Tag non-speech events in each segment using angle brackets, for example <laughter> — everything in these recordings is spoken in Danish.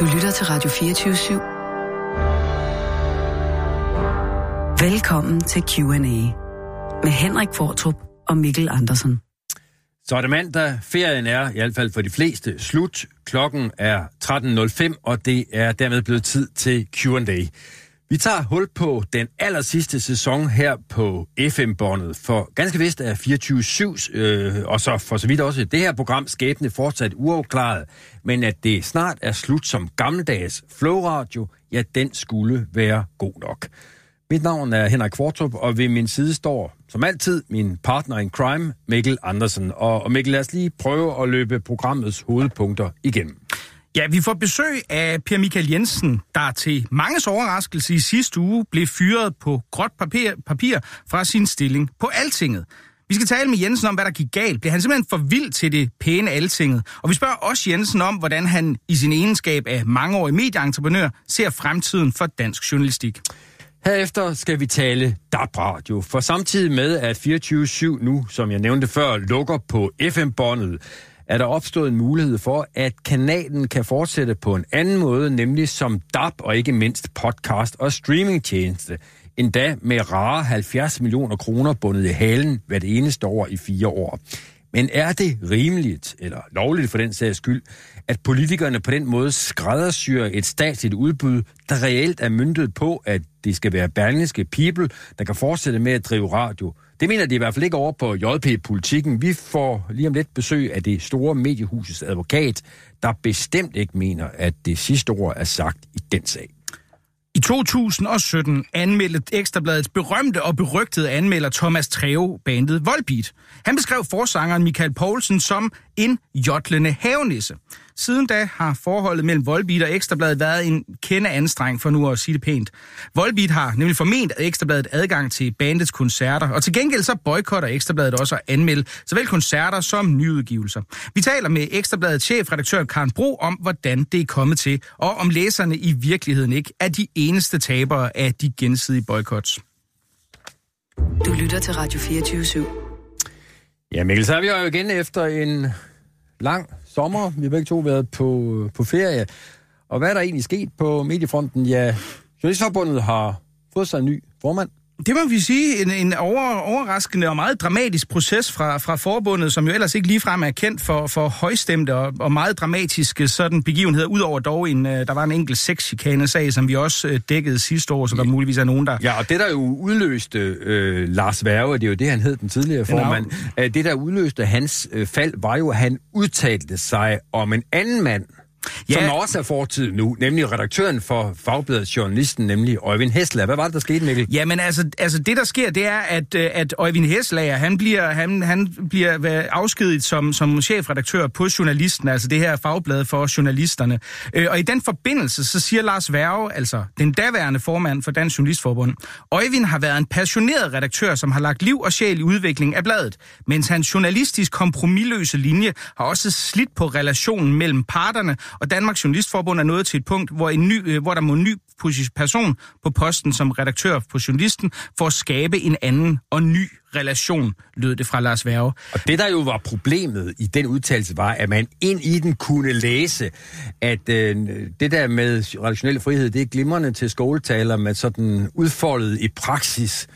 Du lytter til Radio 24 /7. Velkommen til Q&A med Henrik Fortrup og Mikkel Andersen. Så er det mandag. Ferien er, i hvert fald for de fleste, slut. Klokken er 13.05, og det er dermed blevet tid til Q&A. Vi tager hul på den aller sidste sæson her på FM-båndet, for ganske vist er 24-7, øh, og så for så vidt også det her program skæbne fortsat uafklaret, men at det snart er slut som gammeldags flowradio, ja, den skulle være god nok. Mit navn er Henrik Kvartrup, og ved min side står, som altid, min partner in crime, Mikkel Andersen. Og, og Mikkel, lad os lige prøve at løbe programmets hovedpunkter igennem. Ja, vi får besøg af Per Michael Jensen, der til manges overraskelse i sidste uge blev fyret på gråt papir, papir fra sin stilling på Altinget. Vi skal tale med Jensen om, hvad der gik galt. Blev han simpelthen for vild til det pæne Altinget? Og vi spørger også Jensen om, hvordan han i sin egenskab af mangeårig medieentreprenør ser fremtiden for dansk journalistik. Herefter skal vi tale DAB-radio, for samtidig med, at 24-7 nu, som jeg nævnte før, lukker på FM-båndet, er der opstået en mulighed for, at kanalen kan fortsætte på en anden måde, nemlig som DAB og ikke mindst podcast og streamingtjeneste. Endda med rare 70 millioner kroner bundet i halen hvert eneste år i fire år. Men er det rimeligt, eller lovligt for den sags skyld, at politikerne på den måde skræddersyrer et statsligt udbud, der reelt er myndet på, at det skal være berlingske people, der kan fortsætte med at drive radio? Det mener de i hvert fald ikke over på JP-politikken. Vi får lige om lidt besøg af det store mediehusets advokat, der bestemt ikke mener, at det sidste ord er sagt i den sag. I 2017 anmeldte Ekstrabladets berømte og berygtede anmelder Thomas Treve bandet Volbeat. Han beskrev forsangeren Michael Poulsen som en jotlende havenisse. Siden da har forholdet mellem Volbeat og Ekstrabladet været en kende anstreng, for nu at sige det pænt. Volbeat har nemlig forment, at Ekstrabladet adgang til bandets koncerter, og til gengæld så boykotter Ekstrabladet også at anmelde såvel koncerter som nyudgivelser. Vi taler med Ekstrabladets chefredaktør Karen Bro om, hvordan det er kommet til, og om læserne i virkeligheden ikke er de eneste tabere af de gensidige boykots. Du lytter til Radio 24 /7. Ja, Mikkel, så er vi jo igen efter en lang sommer. Vi har begge to været på, på ferie. Og hvad er der egentlig sket på mediefronten? Ja, Journalistforbundet har fået sig en ny formand. Det må vi sige, en, en over, overraskende og meget dramatisk proces fra, fra forbundet, som jo ellers ikke ligefrem er kendt for, for højstemte og, og meget dramatiske sådan begivenheder, udover dog en, øh, der var en enkelt sexchikane-sag, som vi også øh, dækkede sidste år, så der muligvis er nogen, der... Ja, og det der jo udløste øh, Lars Værge, det er jo det, han hed den tidligere formand, øh, det der udløste hans øh, fald, var jo, at han udtalte sig om en anden mand, Ja. Som også er fortid nu, nemlig redaktøren for Fagbladet Journalisten, nemlig Øjvind Hessler. Hvad var det, der skete, Mikkel? Jamen altså, altså det, der sker, det er, at, øh, at Øjvind Hessler, han bliver, han, han bliver afskediget som, som chefredaktør på Journalisten, altså det her fagblad for journalisterne. Øh, og i den forbindelse, så siger Lars Værge, altså den daværende formand for Dansk Journalistforbund, Øjvind har været en passioneret redaktør, som har lagt liv og sjæl i udviklingen af bladet, mens hans journalistisk kompromilløse linje har også slidt på relationen mellem parterne og Danmarks Journalistforbund er nået til et punkt, hvor, en ny, øh, hvor der må en ny person på posten som redaktør på Journalisten for at skabe en anden og ny relation, lød det fra Lars Værge. Og det, der jo var problemet i den udtalelse, var, at man ind i den kunne læse, at øh, det der med redaktionel frihed, det er glimrende til skoletaler, men sådan udfoldet i praksis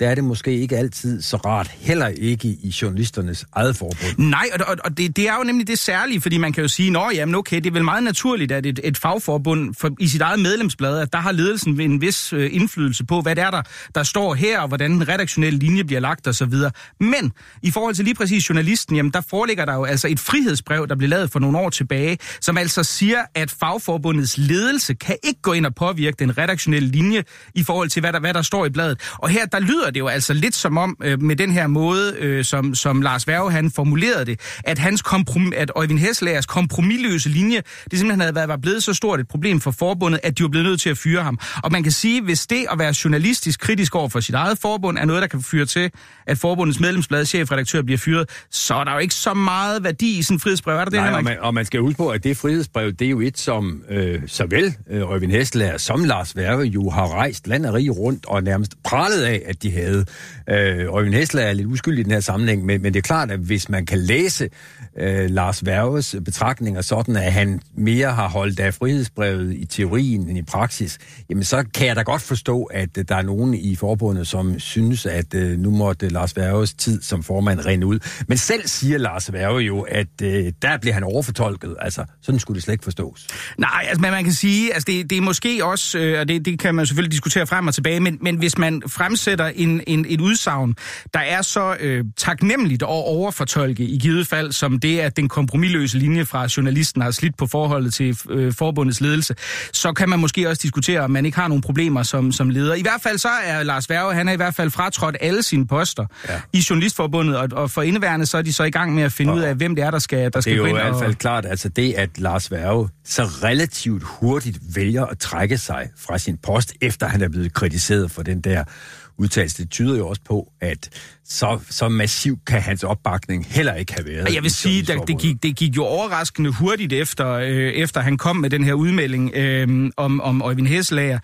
der er det måske ikke altid så rart, heller ikke i journalisternes eget forbund. Nej, og, og, og det, det er jo nemlig det særlige, fordi man kan jo sige, at jamen okay, det er vel meget naturligt, at et, et fagforbund for, i sit eget medlemsblad, at der har ledelsen en vis øh, indflydelse på, hvad det er, der, der står her, og hvordan den redaktionelle linje bliver lagt osv. Men i forhold til lige præcis journalisten, jamen der foreligger der jo altså et frihedsbrev, der blev lavet for nogle år tilbage, som altså siger, at fagforbundets ledelse kan ikke gå ind og påvirke den redaktionelle linje i forhold til, hvad der, hvad der står i bladet. Og her, der lyder det jo altså lidt som om, øh, med den her måde, øh, som, som Lars Værge han formulerede det, at hans komprom- at Øjvind Hesslagers kompromilløse linje, det simpelthen havde været, var blevet så stort et problem for forbundet, at de var blevet nødt til at fyre ham. Og man kan sige, hvis det at være journalistisk kritisk over for sit eget forbund er noget, der kan føre til, at forbundets medlemsblad chefredaktør bliver fyret, så er der jo ikke så meget værdi i sådan en frihedsbrev. Er der det, Nej, og man, og man skal huske på, at det frihedsbrev, det er jo et, som øh, såvel øh, Øjvind Hestlager som Lars Værge jo har rejst land og rige rundt og nærmest pralet af, at de havde. Øh, Øjvind Hessler er lidt uskyldig i den her sammenhæng, men, men det er klart, at hvis man kan læse øh, Lars Værges betragtninger sådan, at han mere har holdt af frihedsbrevet i teorien end i praksis, jamen så kan jeg da godt forstå, at øh, der er nogen i forbundet, som synes, at øh, nu måtte Lars Værges tid som formand rende ud. Men selv siger Lars Værge jo, at øh, der bliver han overfortolket. Altså, sådan skulle det slet ikke forstås. Nej, altså, men man kan sige, altså det, det er måske også, øh, og det, det kan man selvfølgelig diskutere frem og tilbage, men, men hvis man fremsætter en, en, et udsagn, der er så øh, taknemmeligt at overfortolke i givet fald, som det, at den kompromilløse linje fra journalisten har slidt på forholdet til øh, forbundets ledelse, så kan man måske også diskutere, om man ikke har nogen problemer som, som leder. I hvert fald så er Lars Værge, han er i hvert fald fratrådt alle sine poster ja. i Journalistforbundet, og, og for indeværende så er de så i gang med at finde og, ud af, hvem det er, der skal, der skal gå ind. Det er jo i hvert fald og... klart, altså det, at Lars Værge så relativt hurtigt vælger at trække sig fra sin post, efter han er blevet kritiseret for den der udtalelse. Det tyder jo også på, at så, så massiv kan hans opbakning heller ikke have været. Jeg vil sige, at det gik, det gik jo overraskende hurtigt efter, øh, efter han kom med den her udmelding øh, om, om Øjvind Hesselager,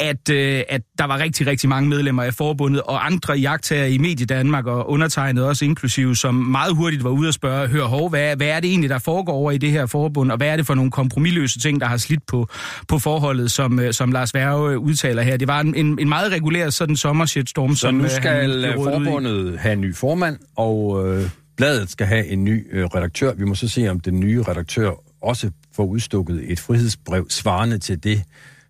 at, øh, at der var rigtig, rigtig mange medlemmer af forbundet, og andre jagttager i Medie Danmark, og undertegnet også inklusive, som meget hurtigt var ude og spørge, hør hov, hvad, hvad er det egentlig, der foregår over i det her forbund, og hvad er det for nogle kompromilløse ting, der har slidt på, på forholdet, som, øh, som Lars Værge udtaler her. Det var en, en, en meget regulær sådan sommershitstorm. Så som, nu øh, skal han, forbundet have en ny formand, og øh, bladet skal have en ny øh, redaktør. Vi må så se, om den nye redaktør også får udstukket et frihedsbrev svarende til det,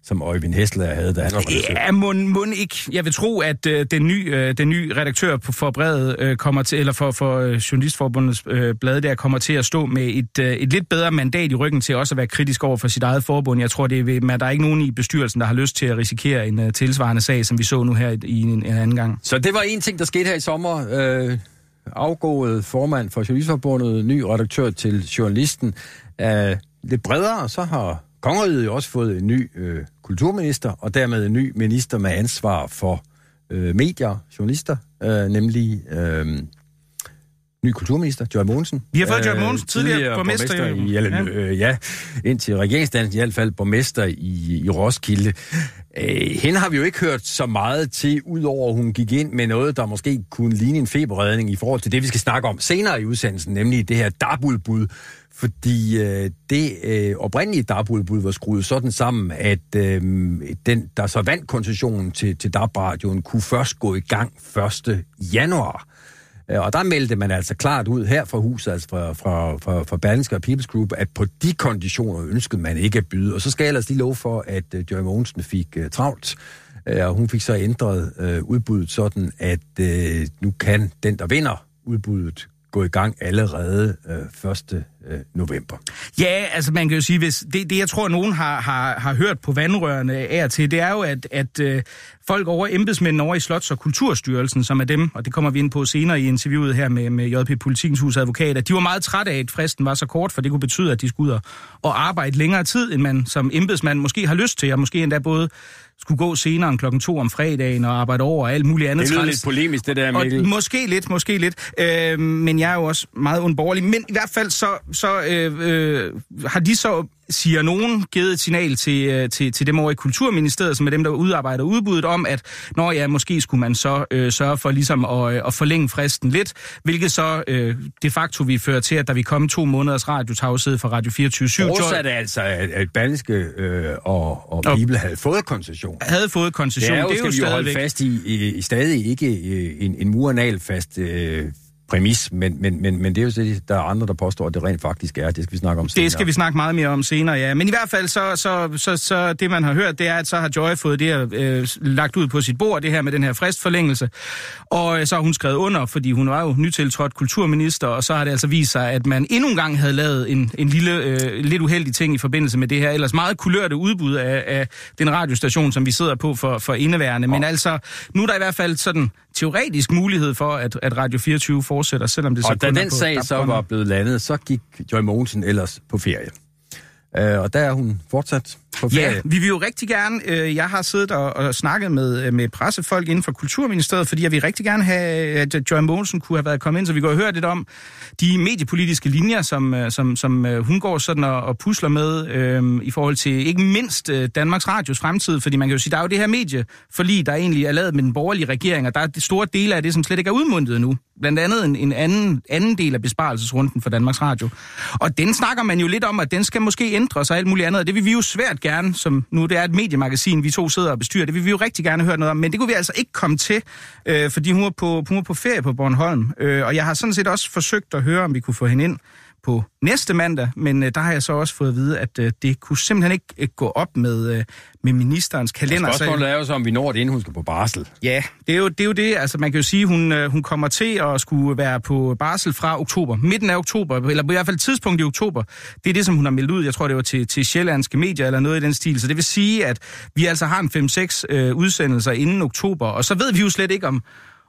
som Øjvind Hessler havde, da han var Ja, må, må ikke. Jeg vil tro, at øh, den, nye, øh, den nye redaktør på, for brevet øh, kommer til, eller for, for øh, Journalistforbundets øh, blad der, kommer til at stå med et, øh, et lidt bedre mandat i ryggen til også at være kritisk over for sit eget forbund. Jeg tror, det er, at der er ikke nogen i bestyrelsen, der har lyst til at risikere en øh, tilsvarende sag, som vi så nu her i, i en, en anden gang. Så det var en ting, der skete her i sommer. Øh, afgået formand for Journalistforbundet, ny redaktør til Journalisten. Øh, lidt bredere, så har Kongeriget jo også fået en ny øh, kulturminister, og dermed en ny minister med ansvar for øh, medier, journalister, øh, nemlig øh, ny kulturminister, Joy Mogensen. Vi har fået Joy Mogensen, øh, tidligere, tidligere borgmester, borgmester i, eller, ja. Øh, ja, indtil regeringsdannelsen i hvert fald borgmester i, i Roskilde. Øh, hende har vi jo ikke hørt så meget til, udover at hun gik ind med noget, der måske kunne ligne en feberredning i forhold til det, vi skal snakke om senere i udsendelsen, nemlig det her dabulbud, fordi øh, det øh, oprindelige DAB-udbud var skruet sådan sammen, at øh, den, der så vandt koncessionen til, til DAB-radioen, kunne først gå i gang 1. januar. Øh, og der meldte man altså klart ud her fra huset, altså fra, fra, fra, fra Berlingske og People's Group, at på de konditioner ønskede man ikke at byde. Og så skal jeg ellers lige love for, at øh, uh, Joy Mogensen fik uh, travlt, uh, og hun fik så ændret uh, udbuddet sådan, at uh, nu kan den, der vinder udbuddet, gå i gang allerede øh, 1. Øh, november. Ja, altså man kan jo sige, hvis det, det jeg tror, nogen har, har, har hørt på vandrørene af til, det er jo, at, at øh, folk over, embedsmændene over i Slots- og Kulturstyrelsen, som er dem, og det kommer vi ind på senere i interviewet her med, med JP Politikens Hus advokater, de var meget trætte af, at fristen var så kort, for det kunne betyde, at de skulle ud og arbejde længere tid, end man som embedsmand måske har lyst til, og måske endda både skulle gå senere end klokken to om fredagen og arbejde over og alt muligt andet. Det er lidt polemisk, det der, Mikkel. Og måske lidt, måske lidt. Øh, men jeg er jo også meget undborgerlig. Men i hvert fald så, så øh, øh, har de så siger nogen, givet et signal til, øh, til, til dem over i Kulturministeriet, som er dem, der udarbejder udbuddet, om at, når ja, måske skulle man så øh, sørge for ligesom at, øh, at forlænge fristen lidt, hvilket så øh, de facto vi fører til, at der vil komme to måneders radiotavshed fra Radio 24 er det altså, at, at øh, og, og Bibel havde fået koncession. Havde fået koncession, det er jo, det er jo skal vi jo holde fast i, i, i stadig ikke en, en murenal fast øh, præmis, men, men, men, men det er jo det, der er andre, der påstår, at det rent faktisk er. Det skal vi snakke om senere. Det skal vi snakke meget mere om senere, ja. Men i hvert fald, så, så, så, så det man har hørt, det er, at så har Joy fået det her øh, lagt ud på sit bord, det her med den her fristforlængelse. Og øh, så har hun skrevet under, fordi hun var jo nytiltrådt kulturminister, og så har det altså vist sig, at man endnu en gang havde lavet en, en lille, øh, lidt uheldig ting i forbindelse med det her ellers meget kulørte udbud af, af den radiostation, som vi sidder på for, for indeværende. Men altså, nu er der i hvert fald sådan teoretisk mulighed for, at, at Radio 24 fortsætter, selvom det så Og da den sag så var blevet landet, så gik Joy Mogensen ellers på ferie. Øh, og der er hun fortsat på ferie. Ja, vi vil jo rigtig gerne, øh, jeg har siddet og, og snakket med, øh, med pressefolk inden for Kulturministeriet, fordi jeg vil rigtig gerne have, at Joy Mogensen kunne have været kommet ind, så vi kunne have hørt lidt om de mediepolitiske linjer, som, øh, som, som øh, hun går sådan og, og pusler med øh, i forhold til ikke mindst øh, Danmarks Radios fremtid, fordi man kan jo sige, der er jo det her medieforlig, der egentlig er lavet med den borgerlige regering, og der er store dele af det, som slet ikke er udmundet nu. Blandt andet en, en anden, anden del af besparelsesrunden for Danmarks Radio. Og den snakker man jo lidt om, at den skal måske ændres og alt muligt andet, og det vil vi jo svært gerne, som nu det er et mediemagasin, vi to sidder og bestyrer, det vil vi jo rigtig gerne høre noget om, men det kunne vi altså ikke komme til, øh, fordi hun var, på, hun var på ferie på Bornholm, øh, og jeg har sådan set også forsøgt at høre, om vi kunne få hende ind på næste mandag, men øh, der har jeg så også fået at vide, at øh, det kunne simpelthen ikke øh, gå op med, øh, med ministerens kalender. Ja, spørgsmålet er jo så, om vi når det, inden hun skal på barsel. Ja, det er jo det. Er jo det. Altså, man kan jo sige, at hun, øh, hun kommer til at skulle være på barsel fra oktober. Midten af oktober, eller på i hvert fald tidspunkt i oktober. Det er det, som hun har meldt ud. Jeg tror, det var til, til sjællandske medier eller noget i den stil. Så det vil sige, at vi altså har en 5-6 øh, udsendelser inden oktober. Og så ved vi jo slet ikke, om,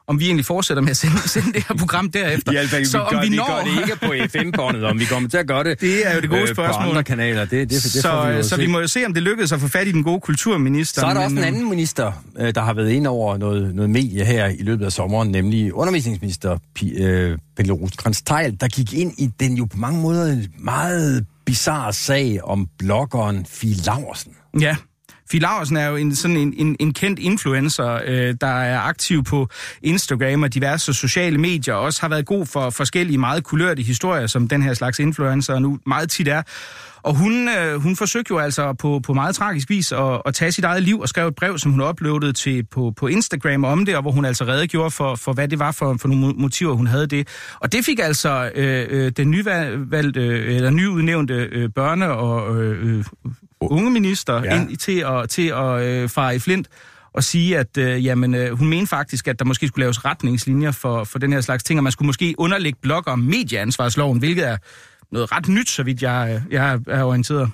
om vi egentlig fortsætter med at sende, <laughs> sende det her program derefter. Ja, altså, så vi, gør, om vi, når... vi gør det ikke på <laughs> FM-båndet, om vi kommer til at gøre det, det er jo det gode øh, spørgsmål. på andre kanaler. Det, det, det så vi så vi må jo se, om det lykkedes at få fat i den gode kulturminister. Så er der men... også en anden minister, øh, der har været ind over noget, noget medie her i løbet af sommeren, nemlig undervisningsminister øh, Pelle rosenkrantz der gik ind i den jo på mange måder meget bizarre sag om bloggeren Fie Laversen. Ja, Fie Laursen er jo en, sådan en, en, en kendt influencer, øh, der er aktiv på Instagram og diverse sociale medier, og også har været god for forskellige meget kulørte historier, som den her slags influencer nu meget tit er. Og hun, øh, hun forsøgte jo altså på, på meget tragisk vis at, at tage sit eget liv og skrev et brev, som hun uploadede til på, på Instagram om det, og hvor hun altså redegjorde for, for hvad det var for, for nogle motiver, hun havde det. Og det fik altså øh, øh den nyvalgte, øh, eller nyudnævnte øh, børne- og øh, øh unge minister ja. ind til at, til at øh, fare i flint og sige, at øh, jamen, øh, hun mener faktisk, at der måske skulle laves retningslinjer for, for den her slags ting, og man skulle måske underlægge blogger medieansvarsloven, hvilket er noget ret nyt, så vidt jeg, jeg er orienteret.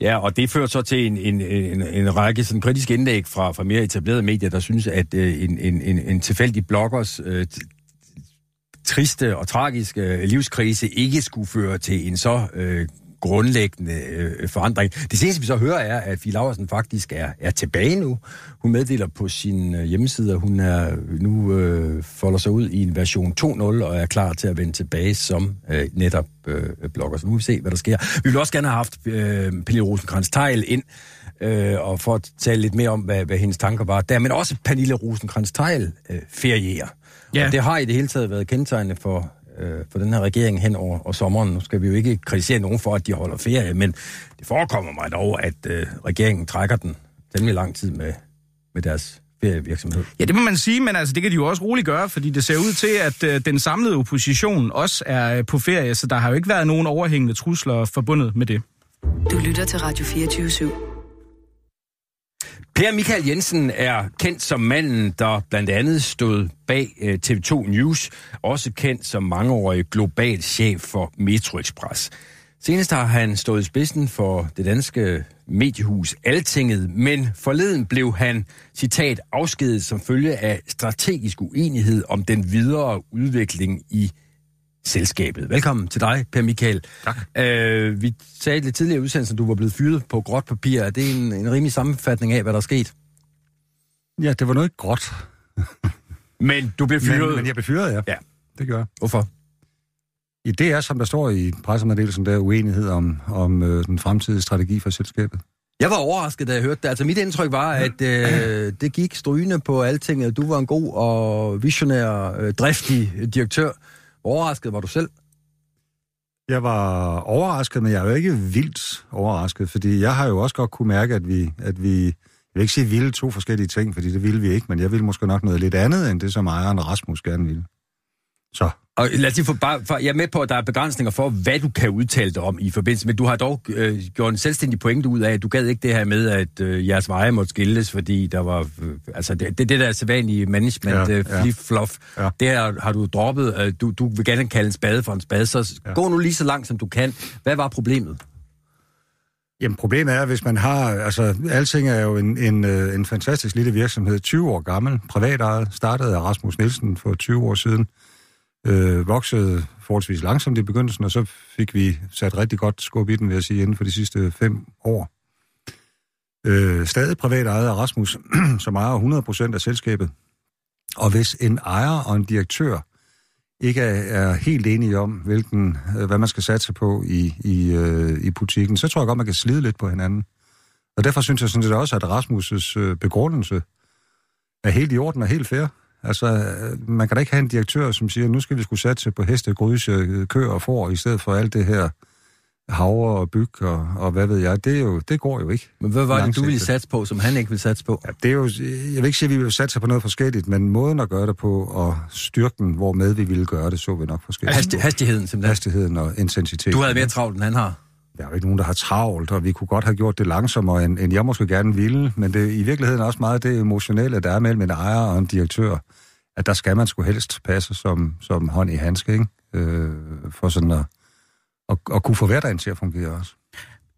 Ja, og det fører så til en, en, en, en række sådan kritiske indlæg fra, fra mere etablerede medier, der synes, at øh, en, en, en, en tilfældig bloggers øh, triste og tragiske øh, livskrise ikke skulle føre til en så øh, grundlæggende øh, forandring. Det seneste, vi så hører, er, at Fie Laversen faktisk er, er tilbage nu. Hun meddeler på sin øh, hjemmeside, at hun er nu øh, folder sig ud i en version 2.0 og er klar til at vende tilbage som øh, netop øh, blogger. Så nu vil vi se, hvad der sker. Vi vil også gerne have haft øh, Pernille rosenkrantz teil ind, øh, og for at tale lidt mere om, hvad, hvad hendes tanker var der. Men også Pernille rosenkrantz teil øh, ferierer. Ja. Og det har i det hele taget været kendetegnende for øh, for den her regering hen over og sommeren. Nu skal vi jo ikke kritisere nogen for, at de holder ferie, men det forekommer mig dog, at øh, regeringen trækker den temmelig lang tid med, med deres ferievirksomhed. Ja, det må man sige, men altså, det kan de jo også roligt gøre, fordi det ser ud til, at øh, den samlede opposition også er øh, på ferie, så der har jo ikke været nogen overhængende trusler forbundet med det. Du lytter til Radio 24 /7. Per Michael Jensen er kendt som manden, der blandt andet stod bag øh, TV2 News, også kendt som mangeårig global chef for Metro Express. Senest har han stået i spidsen for det danske mediehus Altinget, men forleden blev han, citat, afskedet som følge af strategisk uenighed om den videre udvikling i selskabet. Velkommen til dig, Per Michael. Tak. Øh, vi sagde lidt tidligere udsendelsen, at du var blevet fyret på gråt papir. Er det en, en rimelig sammenfatning af, hvad der er sket? Ja, det var noget gråt. men du blev fyret? Men, men jeg blev fyret, ja. Ja. Det gør jeg. Hvorfor? Ja, det er, som der står i pressemeddelelsen, der er uenighed om, om øh, den fremtidige strategi for selskabet. Jeg var overrasket, da jeg hørte det. Altså, mit indtryk var, at øh, <clears throat> det gik strygende på alting. Du var en god og visionær, øh, driftig direktør. Overrasket var du selv? Jeg var overrasket, men jeg er jo ikke vildt overrasket, fordi jeg har jo også godt kunne mærke, at vi, at vi jeg vil ikke sige, ville to forskellige ting, fordi det ville vi ikke, men jeg ville måske nok noget lidt andet, end det, som ejeren Rasmus gerne ville. Så og lad os lige få bare, for, jeg er med på, at der er begrænsninger for, hvad du kan udtale dig om i forbindelse med, du har dog øh, gjort en selvstændig pointe ud af, at du gad ikke det her med, at øh, jeres veje måtte skilles, fordi der var, øh, altså det, det, det der sædvanlige management, ja, øh, fluff, ja. det her har du droppet, øh, du, du vil gerne kalde en spade for en spade, så ja. gå nu lige så langt, som du kan. Hvad var problemet? Jamen problemet er, hvis man har, altså Alting er jo en, en, øh, en fantastisk lille virksomhed, 20 år gammel, privatejet, startede af Rasmus Nielsen for 20 år siden, øh, voksede forholdsvis langsomt i begyndelsen, og så fik vi sat rigtig godt skub i den, vil jeg sige, inden for de sidste fem år. Øh, stadig privat ejet af Rasmus, <clears throat> som ejer 100% af selskabet. Og hvis en ejer og en direktør ikke er, er helt enige om, hvilken, øh, hvad man skal satse på i, i, øh, i butikken, så tror jeg godt, man kan slide lidt på hinanden. Og derfor synes jeg sådan set også, at Rasmus' øh, begrundelse er helt i orden og helt fair. Altså, man kan da ikke have en direktør, som siger, nu skal vi skulle satse på heste, gryse, køer og får, i stedet for alt det her havre og byg og, og hvad ved jeg. Det, er jo, det går jo ikke. Men hvad var det, du ville satse på, som han ikke ville satse på? Ja, det er jo, jeg vil ikke sige, at vi vil satse på noget forskelligt, men måden at gøre det på og styrken, hvor med vi ville gøre det, så vi nok forskelligt. Hasti, hastigheden simpelthen? Hastigheden og intensiteten. Du havde mere travlt, end han har? Der er jo ikke nogen, der har travlt, og vi kunne godt have gjort det langsommere, end, end jeg måske gerne ville, men det i virkeligheden også meget det emotionelle, der er mellem en ejer og en direktør, at der skal man sgu helst passe som, som hånd i handske, ikke? Øh, for sådan at, at, at kunne få hverdagen til at fungere også.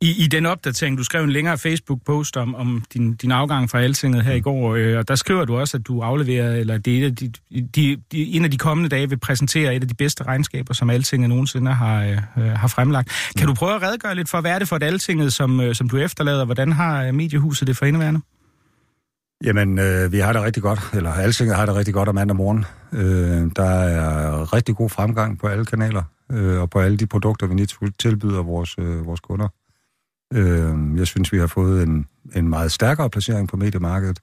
I, I den opdatering, du skrev en længere Facebook-post om, om din, din afgang fra Altinget her mm. i går, øh, og der skriver du også, at du afleverer, eller det er de, de, de, en af de kommende dage vil præsentere et af de bedste regnskaber, som Altinget nogensinde har, øh, har fremlagt. Kan mm. du prøve at redegøre lidt for, hvad er det for et Altinget, som, øh, som du efterlader, hvordan har øh, mediehuset det for indeværende? Jamen, øh, vi har det rigtig godt, eller Altinget har det rigtig godt om mandag morgen. Øh, der er rigtig god fremgang på alle kanaler, øh, og på alle de produkter, vi tilbyder vores, øh, vores kunder. Øh, jeg synes, vi har fået en, en meget stærkere placering på mediemarkedet.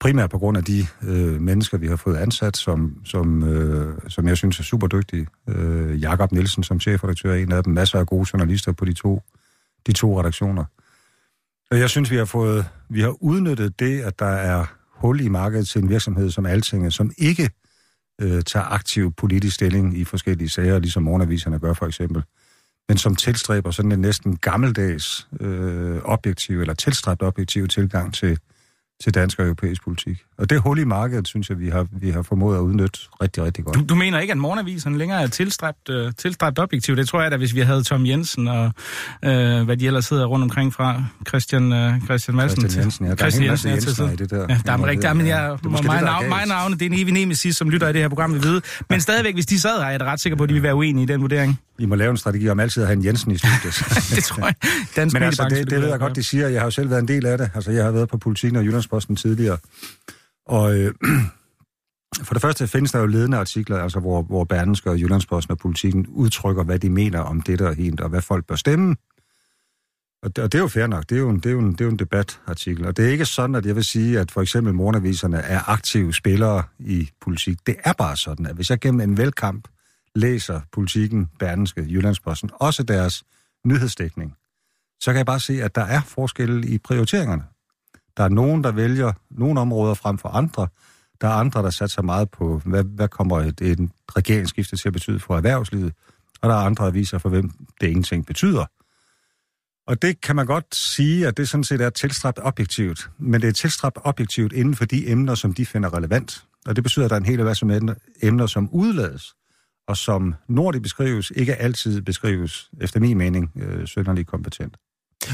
Primært på grund af de øh, mennesker, vi har fået ansat, som, som, øh, som jeg synes er super dygtige. Øh, Jakob Nielsen som chefredaktør er en af dem. Masser af gode journalister på de to, de to redaktioner. Og jeg synes, vi har fået, vi har udnyttet det, at der er hul i markedet til en virksomhed som Altinget, som ikke øh, tager aktiv politisk stilling i forskellige sager, ligesom morgenaviserne gør for eksempel men som tilstræber sådan en næsten gammeldags øh, objektiv, eller tilstræbt objektiv tilgang til, til dansk og europæisk politik. Og det hul i markedet, synes jeg, vi har, vi har formået at udnytte rigtig, rigtig godt. Du, du mener ikke, at morgenaviserne længere er tilstræbt, øh, tilstræbt objektiv? Det tror jeg da, hvis vi havde Tom Jensen og øh, hvad de ellers sidder rundt omkring fra, Christian, øh, Christian Madsen. Christian Jensen, ja. Der Christian er en masse Jensen, Jensen i det der. Ja, der er rigtig, der, men jeg, mig, navn, mig navne, det er en evig nemesis, som lytter i det her program, vil vide. Men stadigvæk, hvis de sad her, er jeg da ret sikker på, at de vil være uenige i den vurdering. I må lave en strategi om altid at have en Jensen i studiet. <laughs> det tror jeg. Dansk Men altså, det, det ved jeg godt, de siger. Jeg har jo selv været en del af det. Altså, jeg har været på Politiken og Jyllandsposten tidligere. Og øh, <clears throat> for det første findes der jo ledende artikler, altså hvor, hvor Berdenske og Jyllandsposten og Politiken udtrykker, hvad de mener om det der helt, og hvad folk bør stemme. Og det, og det er jo fair nok. Det er jo, en, det, er jo en, det er jo en debatartikel. Og det er ikke sådan, at jeg vil sige, at for eksempel morgenaviserne er aktive spillere i politik. Det er bare sådan, at hvis jeg gennem en velkamp læser politikken, Berdenske, Jyllandsposten, også deres nyhedsdækning, så kan jeg bare se, at der er forskelle i prioriteringerne. Der er nogen, der vælger nogle områder frem for andre. Der er andre, der satser meget på, hvad, hvad kommer et, et regeringsskifte til at betyde for erhvervslivet. Og der er andre aviser, for hvem det ingenting betyder. Og det kan man godt sige, at det sådan set er tilstræbt objektivt. Men det er tilstræbt objektivt inden for de emner, som de finder relevant. Og det betyder, at der er en hel masse emner, som udlades og som når beskrives, ikke altid beskrives, efter min mening, øh, sønderlig kompetent.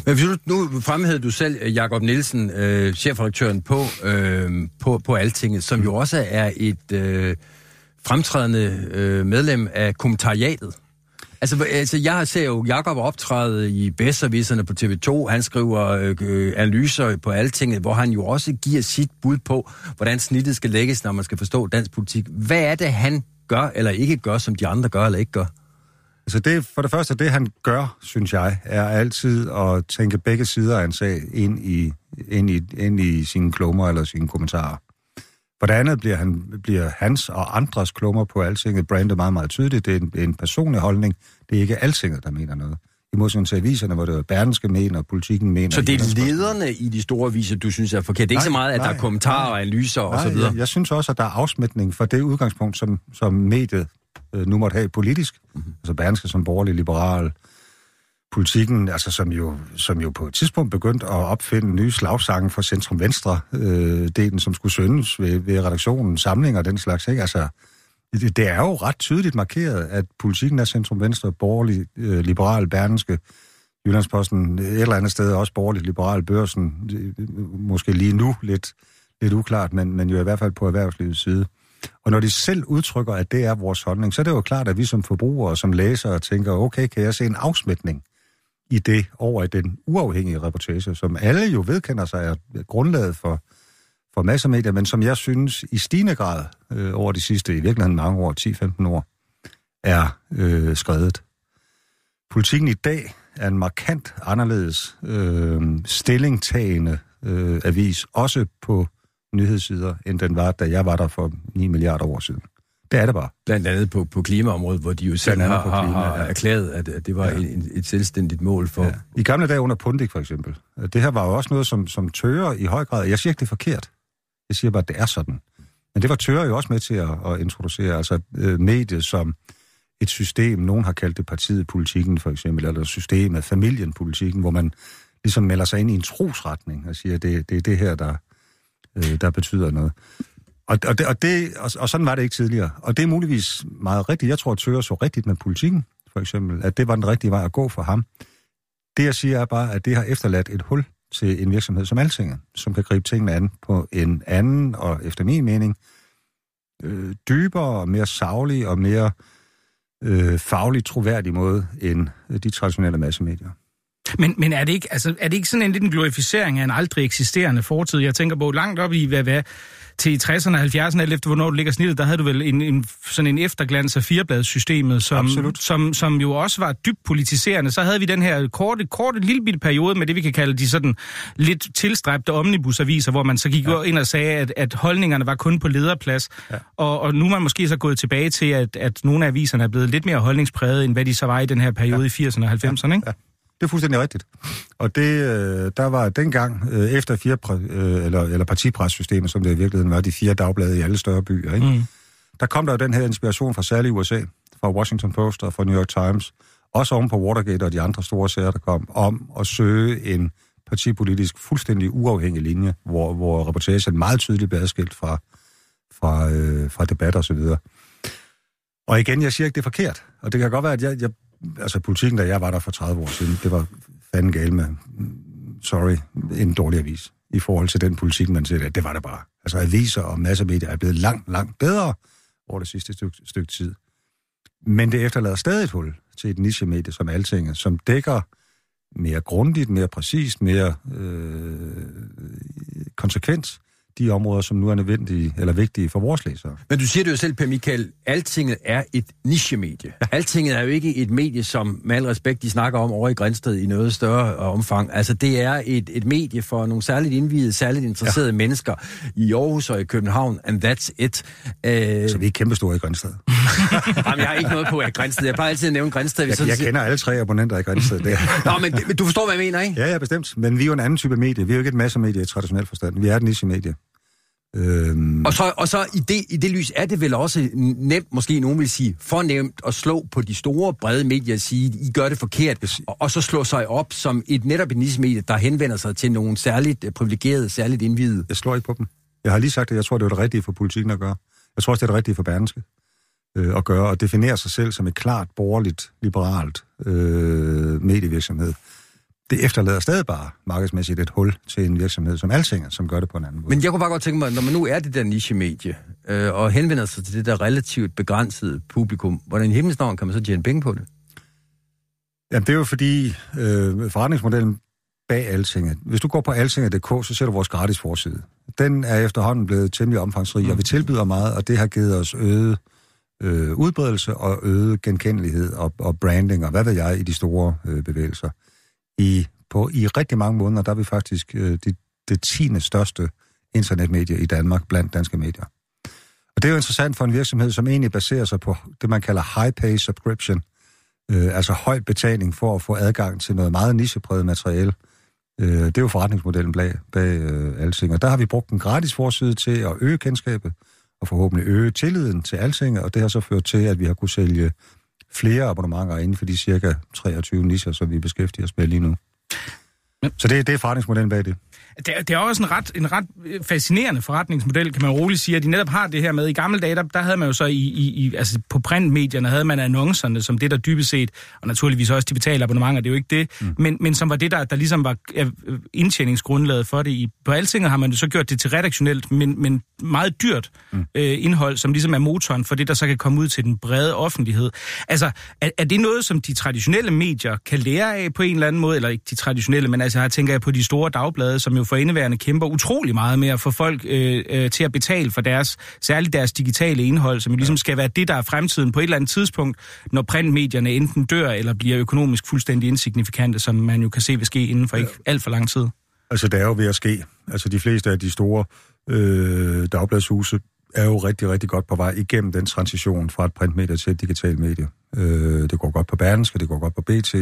Men hvis du, nu fremhævede du selv øh, Jakob Nielsen, øh, chefredaktøren på, øh, på, på Altinget, som jo også er et øh, fremtrædende øh, medlem af kommentariatet. Altså, altså, jeg ser jo Jakob optræde i Besservisserne på TV2. Han skriver øh, analyser på Altinget, hvor han jo også giver sit bud på, hvordan snittet skal lægges, når man skal forstå dansk politik. Hvad er det, han gør eller ikke gør, som de andre gør eller ikke gør? Altså det, for det første, det han gør, synes jeg, er altid at tænke begge sider af en sag ind i, ind i, ind i sine klummer eller sine kommentarer. For det andet bliver, han, bliver hans og andres klummer på altinget brandet meget, meget tydeligt. Det er en, en personlig holdning. Det er ikke altinget, der mener noget. I modsætning til aviserne, hvor det er Berdenske mener, og politikken mener... Så det er lederne i de store aviser, du synes er forkert? Det er nej, ikke så meget, at nej, der er kommentarer og analyser nej, osv.? Jeg, jeg synes også, at der er afsmætning for det udgangspunkt, som, som mediet øh, nu måtte have politisk. Mm-hmm. Altså Berdenske som borgerlig liberal, politikken, altså som jo, som jo på et tidspunkt begyndte at opfinde nye slagsange for centrum-venstre-delen, øh, som skulle syndes ved, ved redaktionen, samlinger og den slags. Ikke? Altså, det, det er jo ret tydeligt markeret, at politikken er centrum-venstre, borgerlig, øh, liberal, berdenske, Jyllandsposten et eller andet sted også borgerlig, liberal, børsen, måske lige nu lidt, lidt uklart, men, men jo i hvert fald på erhvervslivets side. Og når de selv udtrykker, at det er vores holdning, så er det jo klart, at vi som forbrugere og som læsere tænker, okay, kan jeg se en afsmætning i det over i den uafhængige reportage, som alle jo vedkender sig er grundlaget for, for masser af medier, men som jeg synes i stigende grad øh, over de sidste, i virkeligheden mange år, 10-15 år, er øh, skrevet. Politikken i dag er en markant anderledes øh, stillingtagende øh, avis, også på nyhedssider, end den var, da jeg var der for 9 milliarder år siden. Det er det bare. Blandt andet på, på klimaområdet, hvor de jo selv har, klima, har, har erklæret, at, at det var ja. et, et selvstændigt mål for... Ja. I gamle dage under Pundik for eksempel. Det her var jo også noget, som, som tører i høj grad... Jeg siger ikke, det er forkert. Jeg siger bare, at det er sådan. Men det var Tøre jo også med til at, at introducere, altså øh, mediet som et system, nogen har kaldt det partiet politikken for eksempel, eller systemet, familien politikken, hvor man ligesom melder sig ind i en trosretning og siger, at det, det er det her, der, øh, der betyder noget. Og, og, det, og, det, og, og sådan var det ikke tidligere. Og det er muligvis meget rigtigt. Jeg tror, at Tøre så rigtigt med politikken, for eksempel, at det var den rigtige vej at gå for ham. Det, jeg siger, er bare, at det har efterladt et hul til en virksomhed som Altinget, som kan gribe tingene an på en anden, og efter min mening, øh, dybere og mere savlig og mere øh, fagligt troværdig måde end øh, de traditionelle massemedier. Men, men er, det ikke, altså, er det ikke sådan en liten glorificering af en aldrig eksisterende fortid? Jeg tænker på langt op i, hvad, hvad til 60'erne og 70'erne, alt efter hvornår du ligger snittet, der havde du vel en, en, sådan en efterglans af firebladssystemet, som, som, som jo også var dybt politiserende. Så havde vi den her korte, korte lille bitte periode med det, vi kan kalde de sådan lidt tilstræbte omnibusaviser, hvor man så gik ja. ind og sagde, at, at holdningerne var kun på lederplads. Ja. Og, og nu er man måske så gået tilbage til, at, at nogle af aviserne er blevet lidt mere holdningspræget, end hvad de så var i den her periode ja. i 80'erne og 90'erne, ikke? Ja. Det er fuldstændig rigtigt. Og det, øh, der var dengang, øh, efter fire, øh, eller, eller partipressystemet, som det i virkeligheden var, de fire dagblade i alle større byer, ikke? Mm. der kom der jo den her inspiration fra særligt USA, fra Washington Post og fra New York Times, også oven på Watergate og de andre store sager, der kom, om at søge en partipolitisk fuldstændig uafhængig linje, hvor, hvor reportagen meget tydeligt blev adskilt fra, fra, øh, fra debat og så videre. Og igen, jeg siger ikke, det er forkert. Og det kan godt være, at jeg, jeg altså politikken, da jeg var der for 30 år siden, det var fanden galt med, sorry, en dårlig avis i forhold til den politik, man ser Det var det bare. Altså aviser og massemedier er blevet langt, langt bedre over det sidste stykke, stykke tid. Men det efterlader stadig et hul til et nichemedie som Altinget, som dækker mere grundigt, mere præcist, mere øh, konsekvent de områder, som nu er nødvendige eller vigtige for vores læsere. Men du siger det jo selv, Per Michael, altinget er et nichemedie. Ja. Altinget er jo ikke et medie, som med al respekt, de snakker om over i Grænsted i noget større omfang. Altså det er et, et medie for nogle særligt indvidede, særligt interesserede ja. mennesker i Aarhus og i København, and that's it. Uh... Så vi er kæmpestore i Grænsted. <laughs> Jamen, jeg har ikke noget på at Grænsted. Jeg plejer altid at nævne Grænsted. Jeg, jeg, jeg kender alle tre abonnenter i Grænsted. Det. <laughs> Nå, men, du forstår, hvad jeg mener, ikke? Ja, ja, bestemt. Men vi er jo en anden type medie. Vi er jo ikke et masse medie i traditionel forstand. Vi er et niche-medie. Øhm... Og så, og så i, det, i det lys er det vel også nemt, måske nogen vil sige, fornemt at slå på de store, brede medier og sige, I gør det forkert, og, og så slå sig op som et netop et medie, der henvender sig til nogle særligt privilegerede, særligt indvidede. Jeg slår ikke på dem. Jeg har lige sagt, at jeg tror, det er det rigtige for politikken at gøre. Jeg tror også, det er det rigtige for Berlingske øh, at gøre, og definere sig selv som et klart, borgerligt, liberalt øh, medievirksomhed det efterlader stadig bare markedsmæssigt et hul til en virksomhed som Alsinger, som gør det på en anden måde. Men jeg kunne bare godt tænke mig, når man nu er det der niche-medie, øh, og henvender sig til det der relativt begrænsede publikum, hvordan i himlens navn kan man så tjene penge på det? Jamen, det er jo fordi øh, forretningsmodellen bag Altinget. Hvis du går på altinget.dk, så ser du vores gratis forside. Den er efterhånden blevet temmelig omfangsrig, mm. og vi tilbyder meget, og det har givet os øget øh, Øh, udbredelse og øget genkendelighed og, og branding, og hvad ved jeg, i de store øh, bevægelser i, på, i rigtig mange måneder, der er vi faktisk øh, det, det tiende største internetmedie i Danmark blandt danske medier. Og det er jo interessant for en virksomhed, som egentlig baserer sig på det, man kalder high pay subscription, øh, altså høj betaling for at få adgang til noget meget nichepræget materiale. Øh, det er jo forretningsmodellen bag, bag øh, Alting, og der har vi brugt en gratis forside til at øge kendskabet, og forhåbentlig øge tilliden til Alting, og det har så ført til, at vi har kunne sælge flere abonnementer inden for de cirka 23 nischer, som vi beskæftiger os med lige nu. Ja. Så det, det er forretningsmodellen bag det. Det er, det er også en ret, en ret fascinerende forretningsmodel, kan man roligt sige, at de netop har det her med. I gamle dage, der, der havde man jo så i, i, i, altså på printmedierne, havde man annoncerne som det, der dybest set, og naturligvis også de betaler abonnementer, det er jo ikke det, mm. men, men som var det, der, der ligesom var indtjeningsgrundlaget for det. I, på altinget har man jo så gjort det til redaktionelt, men, men meget dyrt mm. øh, indhold, som ligesom er motoren for det, der så kan komme ud til den brede offentlighed. Altså, er, er det noget, som de traditionelle medier kan lære af på en eller anden måde, eller ikke de traditionelle, men altså her tænker jeg på de store dagblade, som jo for indeværende kæmper utrolig meget med at få folk øh, øh, til at betale for deres, særligt deres digitale indhold, som jo ligesom skal være det, der er fremtiden på et eller andet tidspunkt, når printmedierne enten dør eller bliver økonomisk fuldstændig insignifikante, som man jo kan se vil ske inden for ikke alt for lang tid. Altså, det er jo ved at ske. Altså, de fleste af de store øh, dagbladshuse er jo rigtig, rigtig godt på vej igennem den transition fra et printmedie til et digitalt medie. Øh, det går godt på Berlingske, det går godt på BT,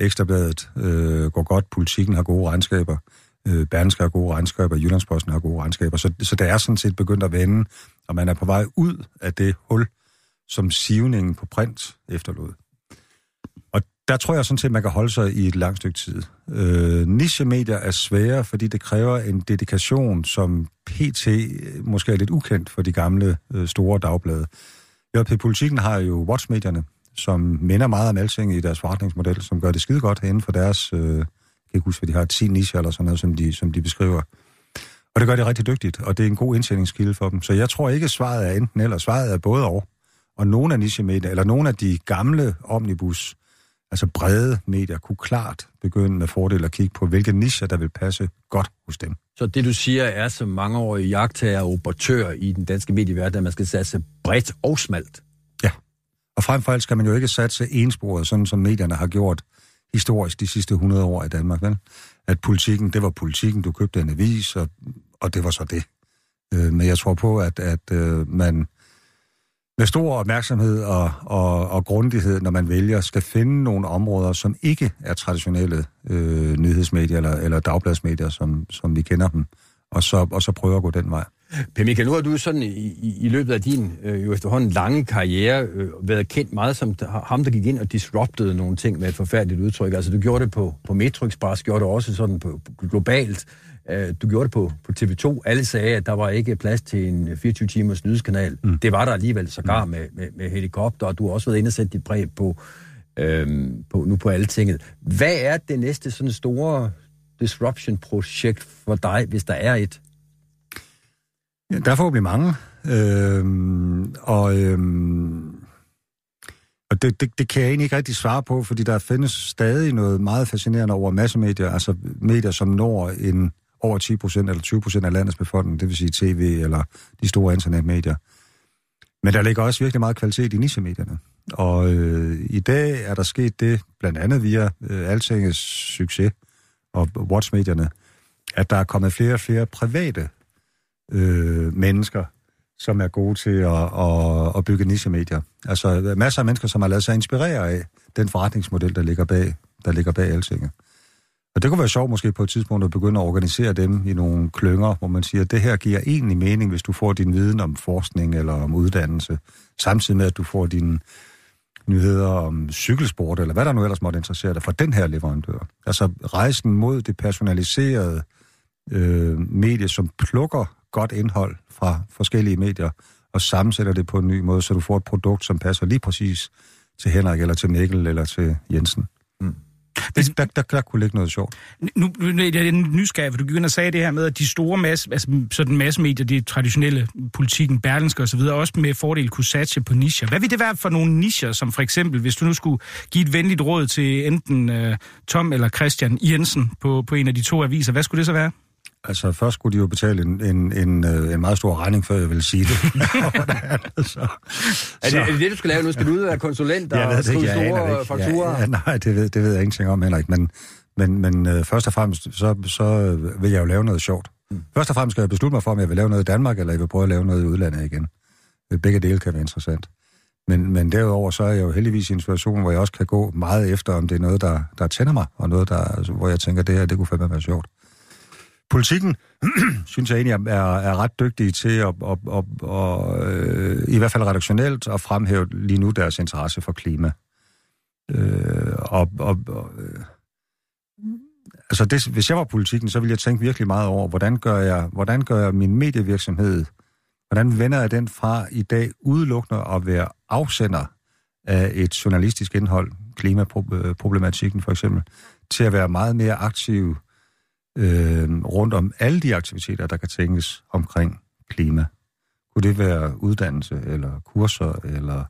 Ekstrabladet øh, går godt, politikken har gode regnskaber, øh, Berlingske har gode regnskaber, Jyllandsposten har gode regnskaber, så, så det er sådan set begyndt at vende, og man er på vej ud af det hul, som sivningen på print efterlod. Og der tror jeg sådan set, man kan holde sig i et langt stykke tid. Øh, niche-medier er svære, fordi det kræver en dedikation, som PT måske er lidt ukendt for de gamle øh, store dagblade. JP Politikken har jo watchmedierne, som minder meget om Alting i deres forretningsmodel, som gør det skide godt herinde for deres, øh, jeg kan ikke huske, hvad de har, 10 nischer eller sådan noget, som de, som de beskriver. Og det gør det rigtig dygtigt, og det er en god indtjeningskilde for dem. Så jeg tror ikke, svaret er enten eller, svaret er både og. Og nogle af nichemedier, eller nogle af de gamle omnibus, altså brede medier, kunne klart begynde med fordel at kigge på, hvilke nischer, der vil passe godt hos dem. Så det, du siger, er som mangeårige jagttager og operatør i den danske medieverden, at man skal satse bredt og smalt. Og frem for alt skal man jo ikke satse ensporet, sådan som medierne har gjort historisk de sidste 100 år i Danmark, vel? At politikken, det var politikken, du købte en avis, og, og det var så det. Øh, men jeg tror på, at, at øh, man med stor opmærksomhed og, og, og grundighed, når man vælger, skal finde nogle områder, som ikke er traditionelle øh, nyhedsmedier eller, eller dagbladsmedier, som, som vi kender dem, og så, og så prøve at gå den vej. Per Michael, nu har du sådan i, i, løbet af din øh, jo efterhånden lange karriere øh, været kendt meget som ham, der gik ind og disruptede nogle ting med et forfærdeligt udtryk. Altså du gjorde det på, på Metro Express, gjorde det også sådan på, på globalt. Øh, du gjorde det på, på TV2. Alle sagde, at der var ikke plads til en 24-timers nyhedskanal. Mm. Det var der alligevel sågar mm. med, med, med helikopter, og du har også været inde og sætte dit præg på, øh, på, nu på alle tinget. Hvad er det næste sådan store disruption-projekt for dig, hvis der er et? Ja, der er forhåbentlig mange. Øhm, og øhm, og det, det, det kan jeg egentlig ikke rigtig svare på, fordi der findes stadig noget meget fascinerende over massemedier, altså medier, som når en over 10 procent eller 20 procent af landets befolkning, det vil sige tv eller de store internetmedier. Men der ligger også virkelig meget kvalitet i nichemedierne. Og øh, i dag er der sket det, blandt andet via øh, Altingets succes og watchmedierne, at der er kommet flere og flere private øh, mennesker, som er gode til at, at, at bygge nichemedier. Altså masser af mennesker, som har lavet sig inspirere af den forretningsmodel, der ligger bag, der ligger bag Altinget. Og det kunne være sjovt måske på et tidspunkt at begynde at organisere dem i nogle klynger, hvor man siger, at det her giver egentlig mening, hvis du får din viden om forskning eller om uddannelse, samtidig med, at du får dine nyheder om cykelsport, eller hvad der nu ellers måtte interessere dig, fra den her leverandør. Altså rejsen mod det personaliserede øh, medie, som plukker godt indhold fra forskellige medier, og sammensætter det på en ny måde, så du får et produkt, som passer lige præcis til Henrik, eller til Mikkel, eller til Jensen. Mm. Det, der, der, der kunne ligge noget sjovt. Nu, nu er jeg nysgerrig, for du begynder at sige det her med, at de store masse, altså sådan massemedier, de traditionelle politikken, Berlinske og så videre, også med fordel kunne satse på nischer. Hvad vil det være for nogle nischer, som for eksempel, hvis du nu skulle give et venligt råd til enten uh, Tom eller Christian Jensen på, på en af de to aviser, hvad skulle det så være? Altså, først skulle de jo betale en, en, en, øh, en meget stor regning, før jeg vil sige <laughs> <laughs> det. så, er, det, er det det, du skal lave nu? Skal du ud være konsulent og skrive store fakturer? Ja, ja, nej, det ved, det ved jeg ingenting om, Henrik. Men, men, men øh, først og fremmest, så, så vil jeg jo lave noget sjovt. Mm. Først og fremmest skal jeg beslutte mig for, om jeg vil lave noget i Danmark, eller jeg vil prøve at lave noget i udlandet igen. Begge dele kan være interessant. Men, men derudover så er jeg jo heldigvis i en situation, hvor jeg også kan gå meget efter, om det er noget, der, der tænder mig, og noget, der, altså, hvor jeg tænker, det her, det kunne fandme være sjovt. Politikken, <clears throat> synes jeg egentlig, er, er ret dygtige til at, at, at, at, at i hvert fald redaktionelt, at fremhæve lige nu deres interesse for klima. Øh, og, og, og, øh, altså det, hvis jeg var politikken, så ville jeg tænke virkelig meget over, hvordan gør jeg, hvordan gør jeg min medievirksomhed, hvordan vender jeg den fra i dag udelukkende at være afsender af et journalistisk indhold, klimaproblematikken for eksempel, til at være meget mere aktiv øh, rundt om alle de aktiviteter, der kan tænkes omkring klima. Kunne det være uddannelse, eller kurser, eller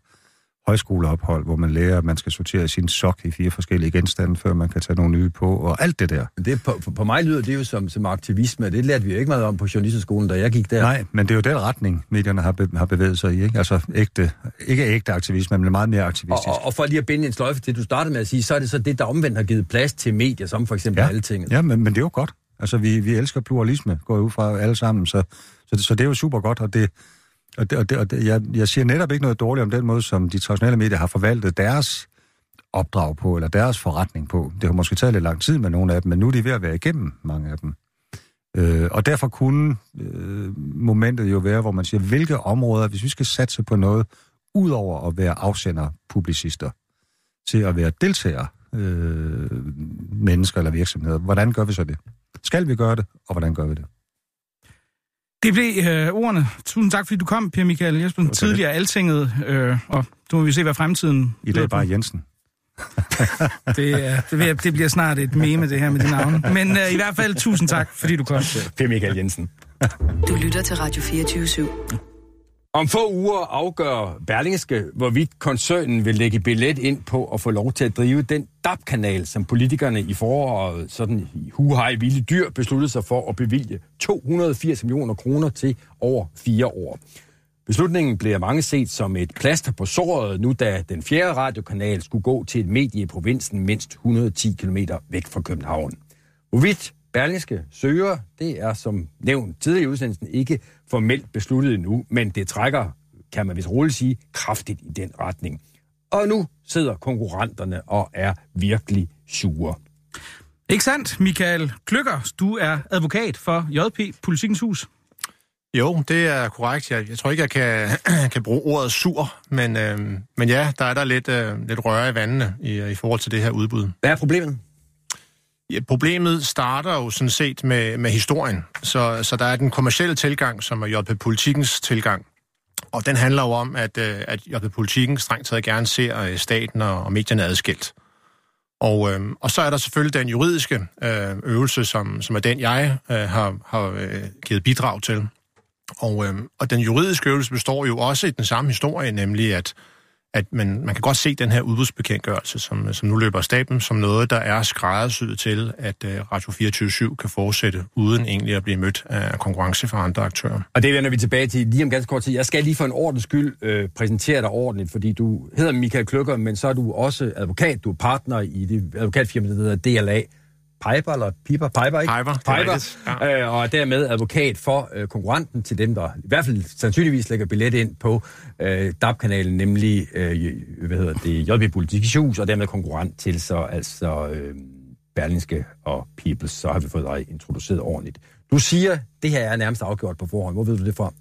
højskoleophold, hvor man lærer, at man skal sortere sin sok i fire forskellige genstande, før man kan tage nogle nye på, og alt det der. Det, på, på mig lyder det jo som, som aktivisme, det lærte vi jo ikke meget om på journalisterskolen, da jeg gik der. Nej, men det er jo den retning, medierne har, be, har bevæget sig i, ikke? Altså ægte, ikke ægte aktivisme, men meget mere aktivistisk. Og, og, og for lige at binde en sløjfe til, du startede med at sige, så er det så det, der omvendt har givet plads til medier, som for eksempel ja. alle ting. Ja, men, men det er jo godt. Altså, vi, vi elsker pluralisme, går ud fra alle sammen, så, så, så det er jo super godt, og det, og, det, og, det, og det, jeg, jeg siger netop ikke noget dårligt om den måde, som de traditionelle medier har forvaltet deres opdrag på, eller deres forretning på. Det har måske taget lidt lang tid med nogle af dem, men nu er de ved at være igennem mange af dem. Øh, og derfor kunne øh, momentet jo være, hvor man siger, hvilke områder, hvis vi skal satse på noget, udover at være afsender publicister, til at være deltager øh, mennesker eller virksomheder, hvordan gør vi så det? Skal vi gøre det, og hvordan gør vi det? Det blev øh, ordene. Tusind tak, fordi du kom, Per Michael Jespersen, tidligere altinget, øh, og nu må vi se, hvad fremtiden I dag bare Jensen. <laughs> det, øh, det, vil, det bliver snart et meme, det her med de navne. Men øh, i hvert fald, tusind tak, fordi du kom. Per Michael Jensen. Du lytter til Radio 24 /7. Om få uger afgør Berlingske, hvorvidt koncernen vil lægge billet ind på at få lov til at drive den DAB-kanal, som politikerne i foråret sådan i huhej vilde dyr besluttede sig for at bevilge 280 millioner kroner til over fire år. Beslutningen blev mange set som et plaster på såret, nu da den fjerde radiokanal skulle gå til et medie i provinsen mindst 110 km væk fra København. Hvorvidt Berlingske søger, det er som nævnt tidligere i udsendelsen ikke formelt besluttet endnu, men det trækker, kan man vist roligt sige, kraftigt i den retning. Og nu sidder konkurrenterne og er virkelig sure. Ikke sandt, Michael Klykker? Du er advokat for JP, Politikens Hus. Jo, det er korrekt. Jeg, jeg tror ikke, jeg kan, <clears throat> kan bruge ordet sur, men, øh, men ja, der er der lidt, øh, lidt røre i vandene i, i forhold til det her udbud. Hvad er problemet? Ja, problemet starter jo sådan set med, med historien. Så, så der er den kommercielle tilgang, som er JP Politikens tilgang. Og den handler jo om, at, øh, at JP Politikken strengt taget gerne ser øh, staten og, og medierne adskilt. Og, øh, og så er der selvfølgelig den juridiske øh, øvelse, som, som er den, jeg øh, har, har øh, givet bidrag til. Og, øh, og den juridiske øvelse består jo også i den samme historie, nemlig at at man, man kan godt se den her udbudsbekendtgørelse, som, som nu løber af staben, som noget, der er skræddersyet til, at uh, Radio 24 kan fortsætte, uden egentlig at blive mødt af konkurrence fra andre aktører. Og det vender vi tilbage til lige om ganske kort tid. Jeg skal lige for en ordens skyld øh, præsentere dig ordentligt, fordi du hedder Michael Kløkker, men så er du også advokat. Du er partner i det advokatfirma, der hedder DLA. Piper, eller Piper? Piper, ikke? Piper, Piper ja. øh, og er dermed advokat for øh, konkurrenten til dem, der i hvert fald sandsynligvis lægger billet ind på øh, DAB-kanalen, nemlig øh, hvad hedder det, JB Politikens og dermed konkurrent til så altså øh, Berlinske og Peoples. Så har vi fået dig introduceret ordentligt. Du siger, det her er nærmest afgjort på forhånd. Hvor ved du det fra?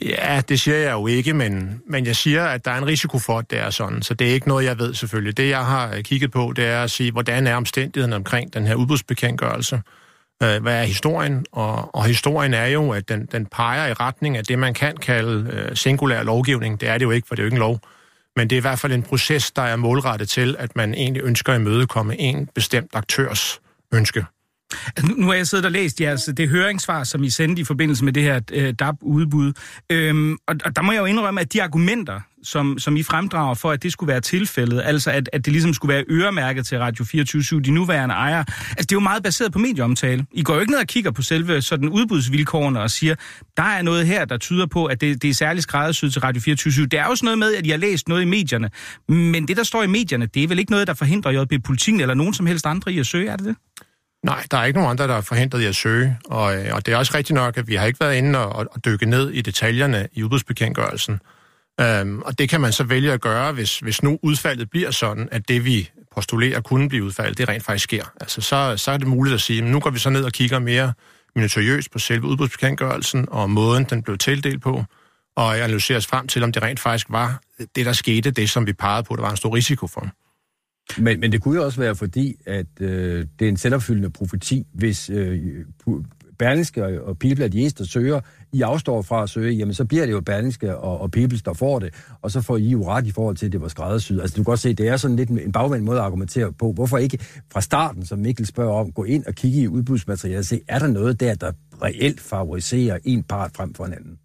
Ja, det siger jeg jo ikke, men, men jeg siger, at der er en risiko for, at det er sådan. Så det er ikke noget, jeg ved selvfølgelig. Det, jeg har øh, kigget på, det er at sige, hvordan er omstændigheden omkring den her udbudsbekendtgørelse? Øh, hvad er historien? Og, og historien er jo, at den, den peger i retning af det, man kan kalde øh, singulær lovgivning. Det er det jo ikke, for det er jo ikke en lov. Men det er i hvert fald en proces, der er målrettet til, at man egentlig ønsker at imødekomme en bestemt aktørs ønske. Altså, nu har jeg siddet og læst jeres, det høringssvar, som I sendte i forbindelse med det her øh, DAB-udbud. Øhm, og, og der må jeg jo indrømme, at de argumenter, som, som I fremdrager for, at det skulle være tilfældet, altså at, at det ligesom skulle være øremærket til Radio 24 de nuværende ejere, altså det er jo meget baseret på medieomtale. I går jo ikke ned og kigger på selve sådan udbudsvilkårene og siger, der er noget her, der tyder på, at det, det er særligt skræddersyet til Radio 24 Det er jo noget med, at I har læst noget i medierne, men det, der står i medierne, det er vel ikke noget, der forhindrer JB Politikken eller nogen som helst andre i at søge, er det det? Nej, der er ikke nogen andre, der er forhindret i at søge, og, øh, og det er også rigtigt nok, at vi har ikke været inde og, og dykke ned i detaljerne i udbudsbekendtgørelsen. Øhm, og det kan man så vælge at gøre, hvis, hvis nu udfaldet bliver sådan, at det vi postulerer kunne blive udfaldet, det rent faktisk sker. Altså så, så er det muligt at sige, at nu går vi så ned og kigger mere minutiøst på selve udbudsbekendtgørelsen og måden, den blev tildelt på, og analyseres frem til, om det rent faktisk var det, der skete, det som vi pegede på, der var en stor risiko for. Men, men det kunne jo også være fordi, at øh, det er en selvopfyldende profeti, hvis øh, Berlingske og, og People er de eneste, der søger, I afstår fra at søge, jamen så bliver det jo Berlingske og, og People, der får det, og så får I jo ret i forhold til, at det var skræddersyet. Altså du kan godt se, det er sådan lidt en bagvendt måde at argumentere på. Hvorfor ikke fra starten, som Mikkel spørger om, gå ind og kigge i udbudsmaterialet og se, er der noget der, der reelt favoriserer en part frem for en anden?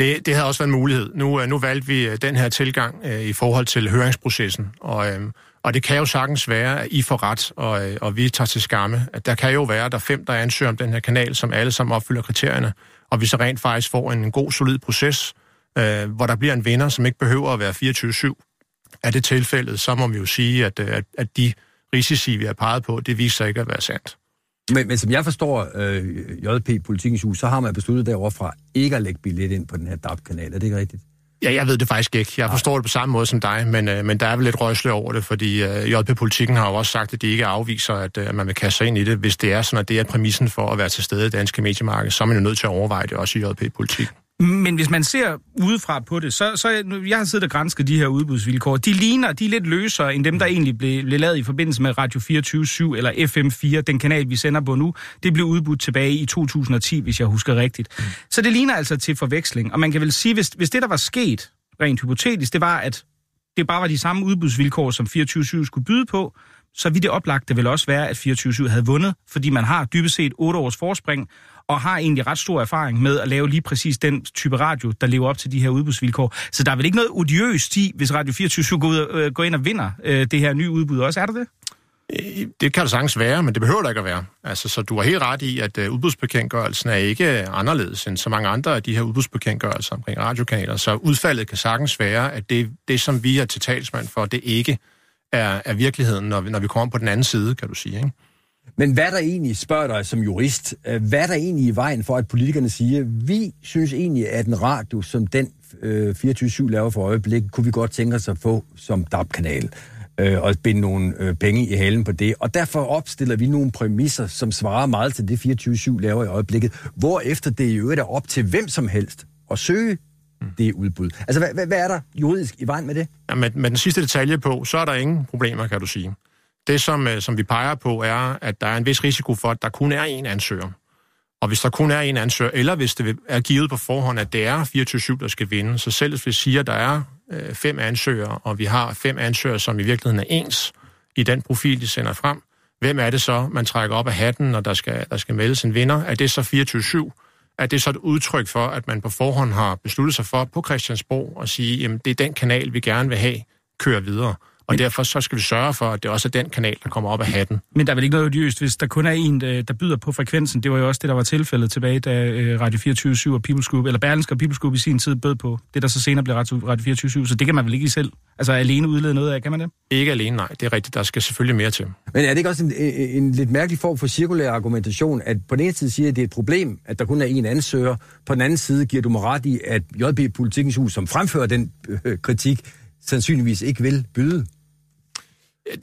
Det, det havde også været en mulighed. Nu, øh, nu valgte vi øh, den her tilgang øh, i forhold til høringsprocessen, og, øh, og det kan jo sagtens være, at I får ret, og, øh, og vi tager til skamme. At der kan jo være, at der er fem, der ansøger om den her kanal, som alle sammen opfylder kriterierne, og vi så rent faktisk får en, en god, solid proces, øh, hvor der bliver en vinder, som ikke behøver at være 24-7. Er det tilfældet, så må vi jo sige, at, øh, at, at de risici, vi har peget på, det viser sig ikke at være sandt. Men, men som jeg forstår øh, JP Politikens Hus, så har man besluttet derovre fra ikke at lægge billet ind på den her DAP-kanal. Er det ikke rigtigt? Ja, jeg ved det faktisk ikke. Jeg forstår det på samme måde som dig, men, øh, men der er vel lidt røgsle over det, fordi øh, JP Politikken har jo også sagt, at de ikke afviser, at øh, man vil kaste sig ind i det. Hvis det er sådan, at det er præmissen for at være til stede i det danske mediemarked, så er man jo nødt til at overveje det også i JP Politik. Men hvis man ser udefra på det, så, så jeg har siddet og grænsket de her udbudsvilkår. De ligner, de er lidt løsere end dem, der egentlig blev, blev lavet i forbindelse med Radio 24 eller FM4, den kanal, vi sender på nu. Det blev udbudt tilbage i 2010, hvis jeg husker rigtigt. Mm. Så det ligner altså til forveksling. Og man kan vel sige, hvis, hvis det, der var sket, rent hypotetisk, det var, at det bare var de samme udbudsvilkår, som 24 skulle byde på, så ville det oplagte vel også være, at 24 havde vundet, fordi man har dybest set 8 års forspring, og har egentlig ret stor erfaring med at lave lige præcis den type radio, der lever op til de her udbudsvilkår. Så der er vel ikke noget odiøst i, hvis Radio 24 går, ud, øh, går ind og vinder øh, det her nye udbud også, er der det? Øh, det kan det sagtens være, men det behøver der ikke at være. Altså, så du har helt ret i, at øh, udbudsbekendtgørelsen er ikke øh, anderledes end så mange andre af de her udbudsbekendtgørelser omkring radiokanaler. Så udfaldet kan sagtens være, at det, det som vi er til talsmand for, det ikke er, er virkeligheden, når vi, når vi kommer på den anden side, kan du sige. Ikke? Men hvad der egentlig, spørger dig som jurist, øh, hvad der egentlig i vejen for, at politikerne siger, vi synes egentlig, at en radio som den øh, 24-7 laver for øjeblik, kunne vi godt tænke os at få som DAB-kanal øh, og binde nogle øh, penge i halen på det. Og derfor opstiller vi nogle præmisser, som svarer meget til det 24-7 laver i øjeblikket, hvor efter det i øvrigt er op til hvem som helst at søge det udbud. Altså, hvad, hvad, hvad er der juridisk i vejen med det? Ja, med, med den sidste detalje på, så er der ingen problemer, kan du sige. Det, som, øh, som vi peger på, er, at der er en vis risiko for, at der kun er én ansøger. Og hvis der kun er en ansøger, eller hvis det er givet på forhånd, at det er 24-7, der skal vinde, så selv hvis vi siger, at der er øh, fem ansøgere, og vi har fem ansøgere, som i virkeligheden er ens i den profil, de sender frem, hvem er det så, man trækker op af hatten, når der skal, der skal meldes en vinder? Er det så 24-7? Er det så et udtryk for, at man på forhånd har besluttet sig for på Christiansborg at sige, at det er den kanal, vi gerne vil have, kører videre? Og derfor så skal vi sørge for, at det også er den kanal, der kommer op af hatten. Men der er vel ikke noget odiøst, hvis der kun er en, der byder på frekvensen. Det var jo også det, der var tilfældet tilbage, da øh, Radio 24 og People's Group, eller Berlingske og People's Group i sin tid bød på det, der så senere blev Radio 24 Så det kan man vel ikke selv, altså alene udlede noget af, kan man det? Ikke alene, nej. Det er rigtigt. Der skal selvfølgelig mere til. Men er det ikke også en, en, lidt mærkelig form for cirkulær argumentation, at på den ene side siger, at det er et problem, at der kun er en ansøger. På den anden side giver du mig ret i, at JP Politikens Hus, som fremfører den øh, kritik, sandsynligvis ikke vil byde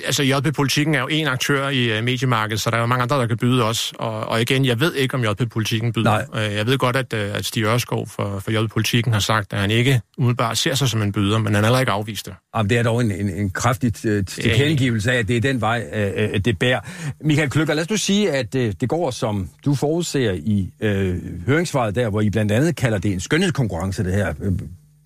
altså JP Politikken er jo en aktør i uh, mediemarkedet, så der er jo mange andre, der kan byde også. Og, og igen, jeg ved ikke, om JP Politikken byder. Nej. Uh, jeg ved godt, at, uh, at Stig Ørskov for, for JP Politikken har sagt, at han ikke umiddelbart ser sig som en byder, men han heller ikke afvist det. Jamen, det er dog en, en, en kraftig uh, tilkendegivelse af, at det er den vej, uh, det bærer. Michael Kløkker, lad os nu sige, at uh, det går, som du forudser i uh, høringssvaret der, hvor I blandt andet kalder det en skønhedskonkurrence, det her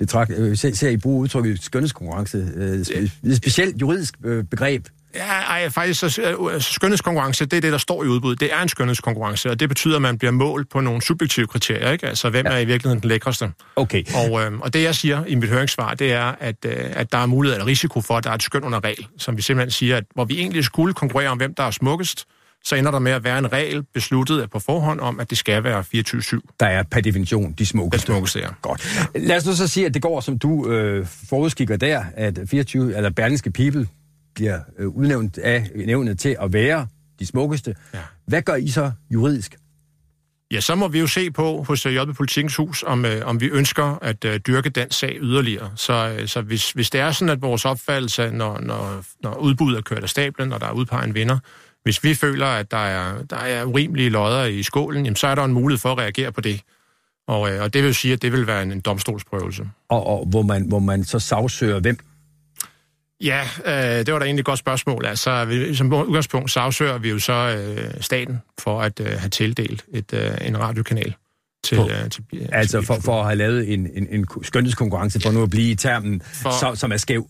betragt, øh, ser, ser I bruge udtrykket skønhedskonkurrence, øh, spe, specielt juridisk øh, begreb? Ja, ej, faktisk så øh, skønhedskonkurrence, det er det, der står i udbuddet. Det er en skønhedskonkurrence, og det betyder, at man bliver målt på nogle subjektive kriterier, ikke? Altså, hvem ja. er i virkeligheden den lækreste? Okay. Og, øh, og det, jeg siger i mit høringssvar, det er, at, øh, at der er mulighed eller risiko for, at der er et skøn under regel, som vi simpelthen siger, at hvor vi egentlig skulle konkurrere om, hvem der er smukkest, så ender der med at være en regel besluttet på forhånd om, at det skal være 24-7. Der er per definition de smukkeste. De smukkeste, ja. Godt. Lad os nu så sige, at det går, som du øh, forudskikker der, at 24, eller Berlingske People bliver øh, udnævnt af nævnet til at være de smukkeste. Ja. Hvad gør I så juridisk? Ja, så må vi jo se på hos øh, JB Politikens Hus, om, øh, om vi ønsker at øh, dyrke den sag yderligere. Så, øh, så hvis, hvis det er sådan, at vores opfattelse, når, når, når udbuddet er kørt af stablen, når der er udpeget en vinder, hvis vi føler, at der er, der er urimelige lodder i skålen, jamen, så er der en mulighed for at reagere på det. Og, øh, og det vil sige, at det vil være en, en domstolsprøvelse. Og, og hvor, man, hvor man så sagsøger hvem? Ja, øh, det var da egentlig et godt spørgsmål. Altså, vi, som udgangspunkt så afsøger vi jo så øh, staten for at øh, have tildelt et, øh, en radiokanal. Til, På- øh, til, til, Altså for, for at have lavet en, en, en skønhedskonkurrence, for nu at blive i termen, For- som, som er skæv.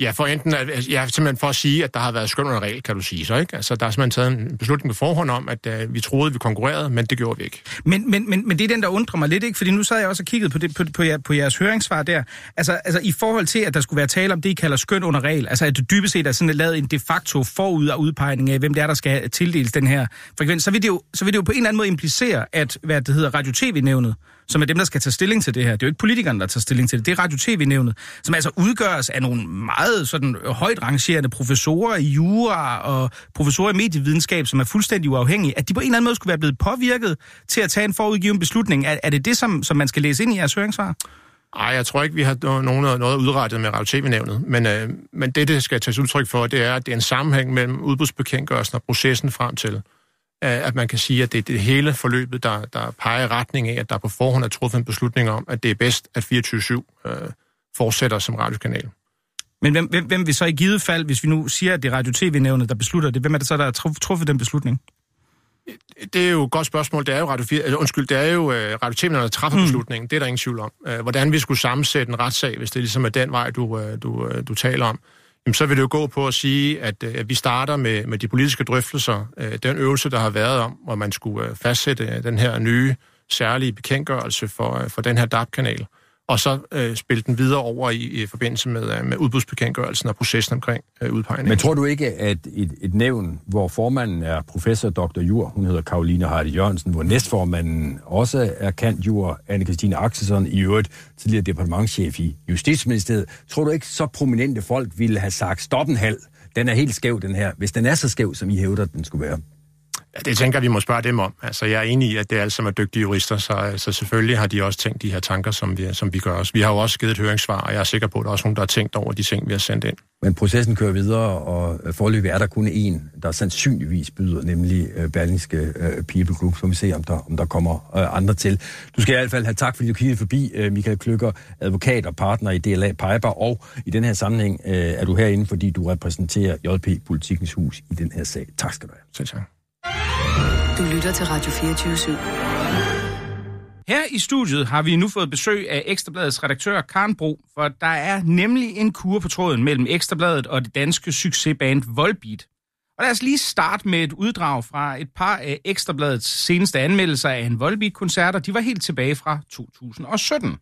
Ja, for enten at, altså, ja, simpelthen for at sige, at der har været skøn under regel, kan du sige så, ikke? Altså, der er simpelthen taget en beslutning på forhånd om, at uh, vi troede, vi konkurrerede, men det gjorde vi ikke. Men, men, men, men det er den, der undrer mig lidt, ikke? Fordi nu sad jeg også og kiggede på, det, på, på, jer, på jeres høringssvar der. Altså, altså i forhold til, at der skulle være tale om det, I kalder skøn under regel, altså at det dybest set er sådan lavet en de facto forud af udpegning af, hvem det er, der skal tildeles den her frekvens, så vil det jo, så vil det jo på en eller anden måde implicere, at hvad det hedder Radio-TV-nævnet, som er dem, der skal tage stilling til det her. Det er jo ikke politikerne, der tager stilling til det. Det er Radio-TV-nævnet, som altså udgøres af nogle meget sådan øh, højt rangerende professorer i jura og professorer i medievidenskab, som er fuldstændig uafhængige, at de på en eller anden måde skulle være blevet påvirket til at tage en forudgiven beslutning. Er, er det det, som, som man skal læse ind i jeres høringssvar? Nej, jeg tror ikke, vi har nogen noget udrettet med Radio-TV-nævnet, men, øh, men det, det skal tages udtryk for, det er, at det er en sammenhæng mellem udbudsbekendtgørelsen og processen frem til, at man kan sige, at det er det hele forløbet, der, der peger i retning af, at der på forhånd er truffet en beslutning om, at det er bedst, at 24-7 øh, fortsætter som radiokanal. Men hvem, hvem, hvem vil så i givet fald, hvis vi nu siger, at det er Radio-TV-nævnet, der beslutter det, hvem er det så, der har truf- truffet den beslutning? Det er jo et godt spørgsmål. Det er jo Radio 4, eller, undskyld, det er jo øh, Radio TV, der træffer mm. beslutningen. Det er der ingen tvivl om. Øh, hvordan vi skulle sammensætte en retssag, hvis det ligesom er den vej, du, øh, du, øh, du taler om, så vil det jo gå på at sige, at, øh, at vi starter med, med de politiske drøftelser. Øh, den øvelse, der har været om, hvor man skulle øh, fastsætte den her nye særlige bekendtgørelse for, for den her DAP-kanal, og så øh, spille den videre over i, i forbindelse med, øh, med udbudsbekendtgørelsen og processen omkring øh, udpegningen. Men tror du ikke, at et, et nævn, hvor formanden er professor Dr. Jur, hun hedder Karoline Hardy Jørgensen, hvor næstformanden også er kendt jur, Anne-Christine Axelsson, i øvrigt tidligere departementchef i Justitsministeriet, tror du ikke, så prominente folk ville have sagt, stop en halv, den er helt skæv, den her, hvis den er så skæv, som I hævder, den skulle være? Ja, det tænker vi må spørge dem om. Altså, jeg er enig i, at det er alle sammen er dygtige jurister, så, så selvfølgelig har de også tænkt de her tanker, som vi, som vi gør os. Vi har jo også givet et høringssvar, og jeg er sikker på, at der er også nogen, der har tænkt over de ting, vi har sendt ind. Men processen kører videre, og forløbig er der kun en, der sandsynligvis byder, nemlig øh, Berlingske øh, People Group, så vi se, om der, om der kommer øh, andre til. Du skal i hvert fald have tak, fordi du kiggede forbi, øh, Michael Kløkker, advokat og partner i DLA Piper, og i den her sammenhæng øh, er du herinde, fordi du repræsenterer JP Politikens Hus i den her sag. Tak skal du have. Selv tak. Du lytter til Radio 24 /7. Her i studiet har vi nu fået besøg af Ekstrabladets redaktør Karen Bro, for der er nemlig en kur på tråden mellem Ekstrabladet og det danske succesband Volbeat. Og lad os lige starte med et uddrag fra et par af Ekstrabladets seneste anmeldelser af en Volbeat-koncerter. De var helt tilbage fra 2017.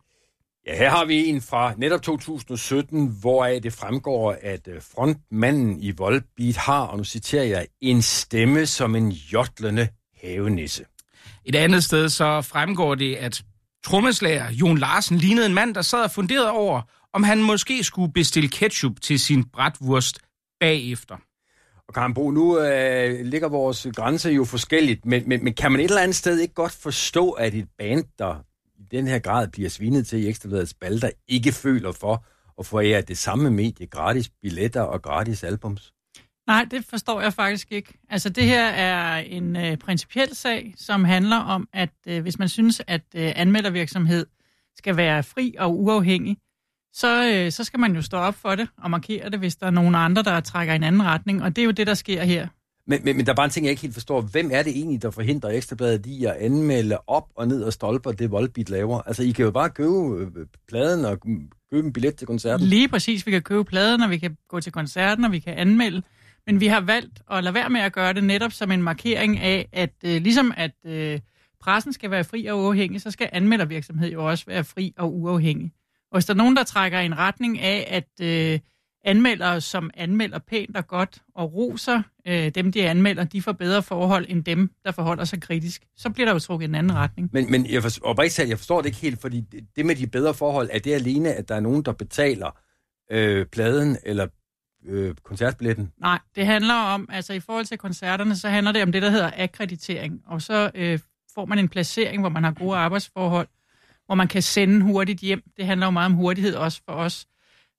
Ja, her har vi en fra netop 2017, hvoraf det fremgår, at øh, frontmanden i Volbeat har, og nu citerer jeg, en stemme som en jotlende havenisse. Et andet sted så fremgår det, at trommeslager Jon Larsen lignede en mand, der sad og funderede over, om han måske skulle bestille ketchup til sin bratwurst bagefter. Og Karen Bro, nu øh, ligger vores grænse jo forskelligt, men, men, men kan man et eller andet sted ikke godt forstå, at et band, der i den her grad bliver svinet til i Ekstrabladets spalter, ikke føler for at forære det samme medie, gratis billetter og gratis albums? Nej, det forstår jeg faktisk ikke. Altså det her er en øh, principiel sag, som handler om, at øh, hvis man synes, at øh, anmeldervirksomhed skal være fri og uafhængig, så, øh, så skal man jo stå op for det og markere det, hvis der er nogen andre, der trækker i en anden retning. Og det er jo det, der sker her. Men, men, men der er bare en ting, jeg ikke helt forstår. Hvem er det egentlig, der forhindrer Ekstrabladet i at anmelde op og ned og stolper det Volbeat laver? Altså, I kan jo bare købe øh, pladen og købe en billet til koncerten. Lige præcis, vi kan købe pladen, og vi kan gå til koncerten, og vi kan anmelde. Men vi har valgt at lade være med at gøre det netop som en markering af, at øh, ligesom at øh, pressen skal være fri og uafhængig, så skal anmeldervirksomhed jo også være fri og uafhængig. Og hvis der er nogen, der trækker i en retning af, at øh, anmeldere, som anmelder pænt og godt og roser øh, dem, de anmelder, de får bedre forhold end dem, der forholder sig kritisk, så bliver der jo trukket i en anden retning. Men, men jeg, forstår, oprigtigt jeg forstår det ikke helt, fordi det, det med de bedre forhold, er det alene, at der er nogen, der betaler øh, pladen eller øh, koncertbilletten? Nej, det handler om, altså i forhold til koncerterne, så handler det om det, der hedder akkreditering. Og så øh, får man en placering, hvor man har gode arbejdsforhold, hvor man kan sende hurtigt hjem. Det handler jo meget om hurtighed også for os.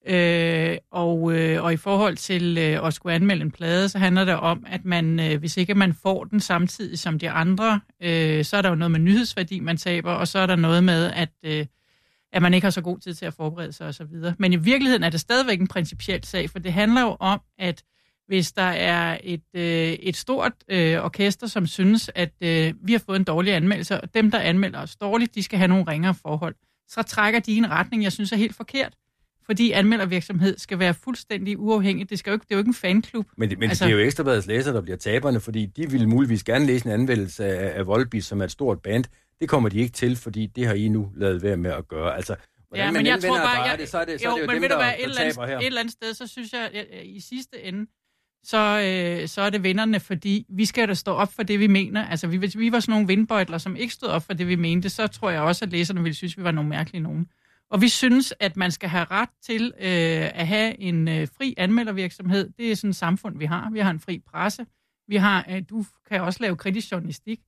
Øh, og, øh, og i forhold til øh, at skulle anmelde en plade, så handler det om, at man, øh, hvis ikke man får den samtidig som de andre, øh, så er der jo noget med nyhedsværdi, man taber, og så er der noget med, at, øh, at man ikke har så god tid til at forberede sig osv. Men i virkeligheden er det stadigvæk en principiel sag, for det handler jo om, at hvis der er et, øh, et stort øh, orkester, som synes, at øh, vi har fået en dårlig anmeldelse, og dem, der anmelder os dårligt, de skal have nogle ringere forhold, så trækker de en retning, jeg synes er helt forkert. Fordi anmeldervirksomhed skal være fuldstændig uafhængig. Det, skal jo ikke, det er jo ikke en fanklub. Men, men altså... det er jo Ekstrabladets læsere, der bliver taberne, fordi de vil muligvis gerne læse en anmeldelse af, af Volbeat, som er et stort band. Det kommer de ikke til, fordi det har I nu lavet være med at gøre. Altså, ja, men jeg tror bare, jeg, det, så er det, så jo, er det jo men dem, ved du hvad, et, eller andet, et eller andet sted, så synes jeg, at i sidste ende, så, øh, så er det vinderne, fordi vi skal da stå op for det, vi mener. Altså, vi, hvis vi var sådan nogle vindbøjtler, som ikke stod op for det, vi mente, så tror jeg også, at læserne ville synes, vi var nogle mærkelige nogen. Og vi synes, at man skal have ret til øh, at have en øh, fri anmeldervirksomhed. Det er sådan et samfund, vi har. Vi har en fri presse. Vi har, øh, du kan også lave kritisk journalistik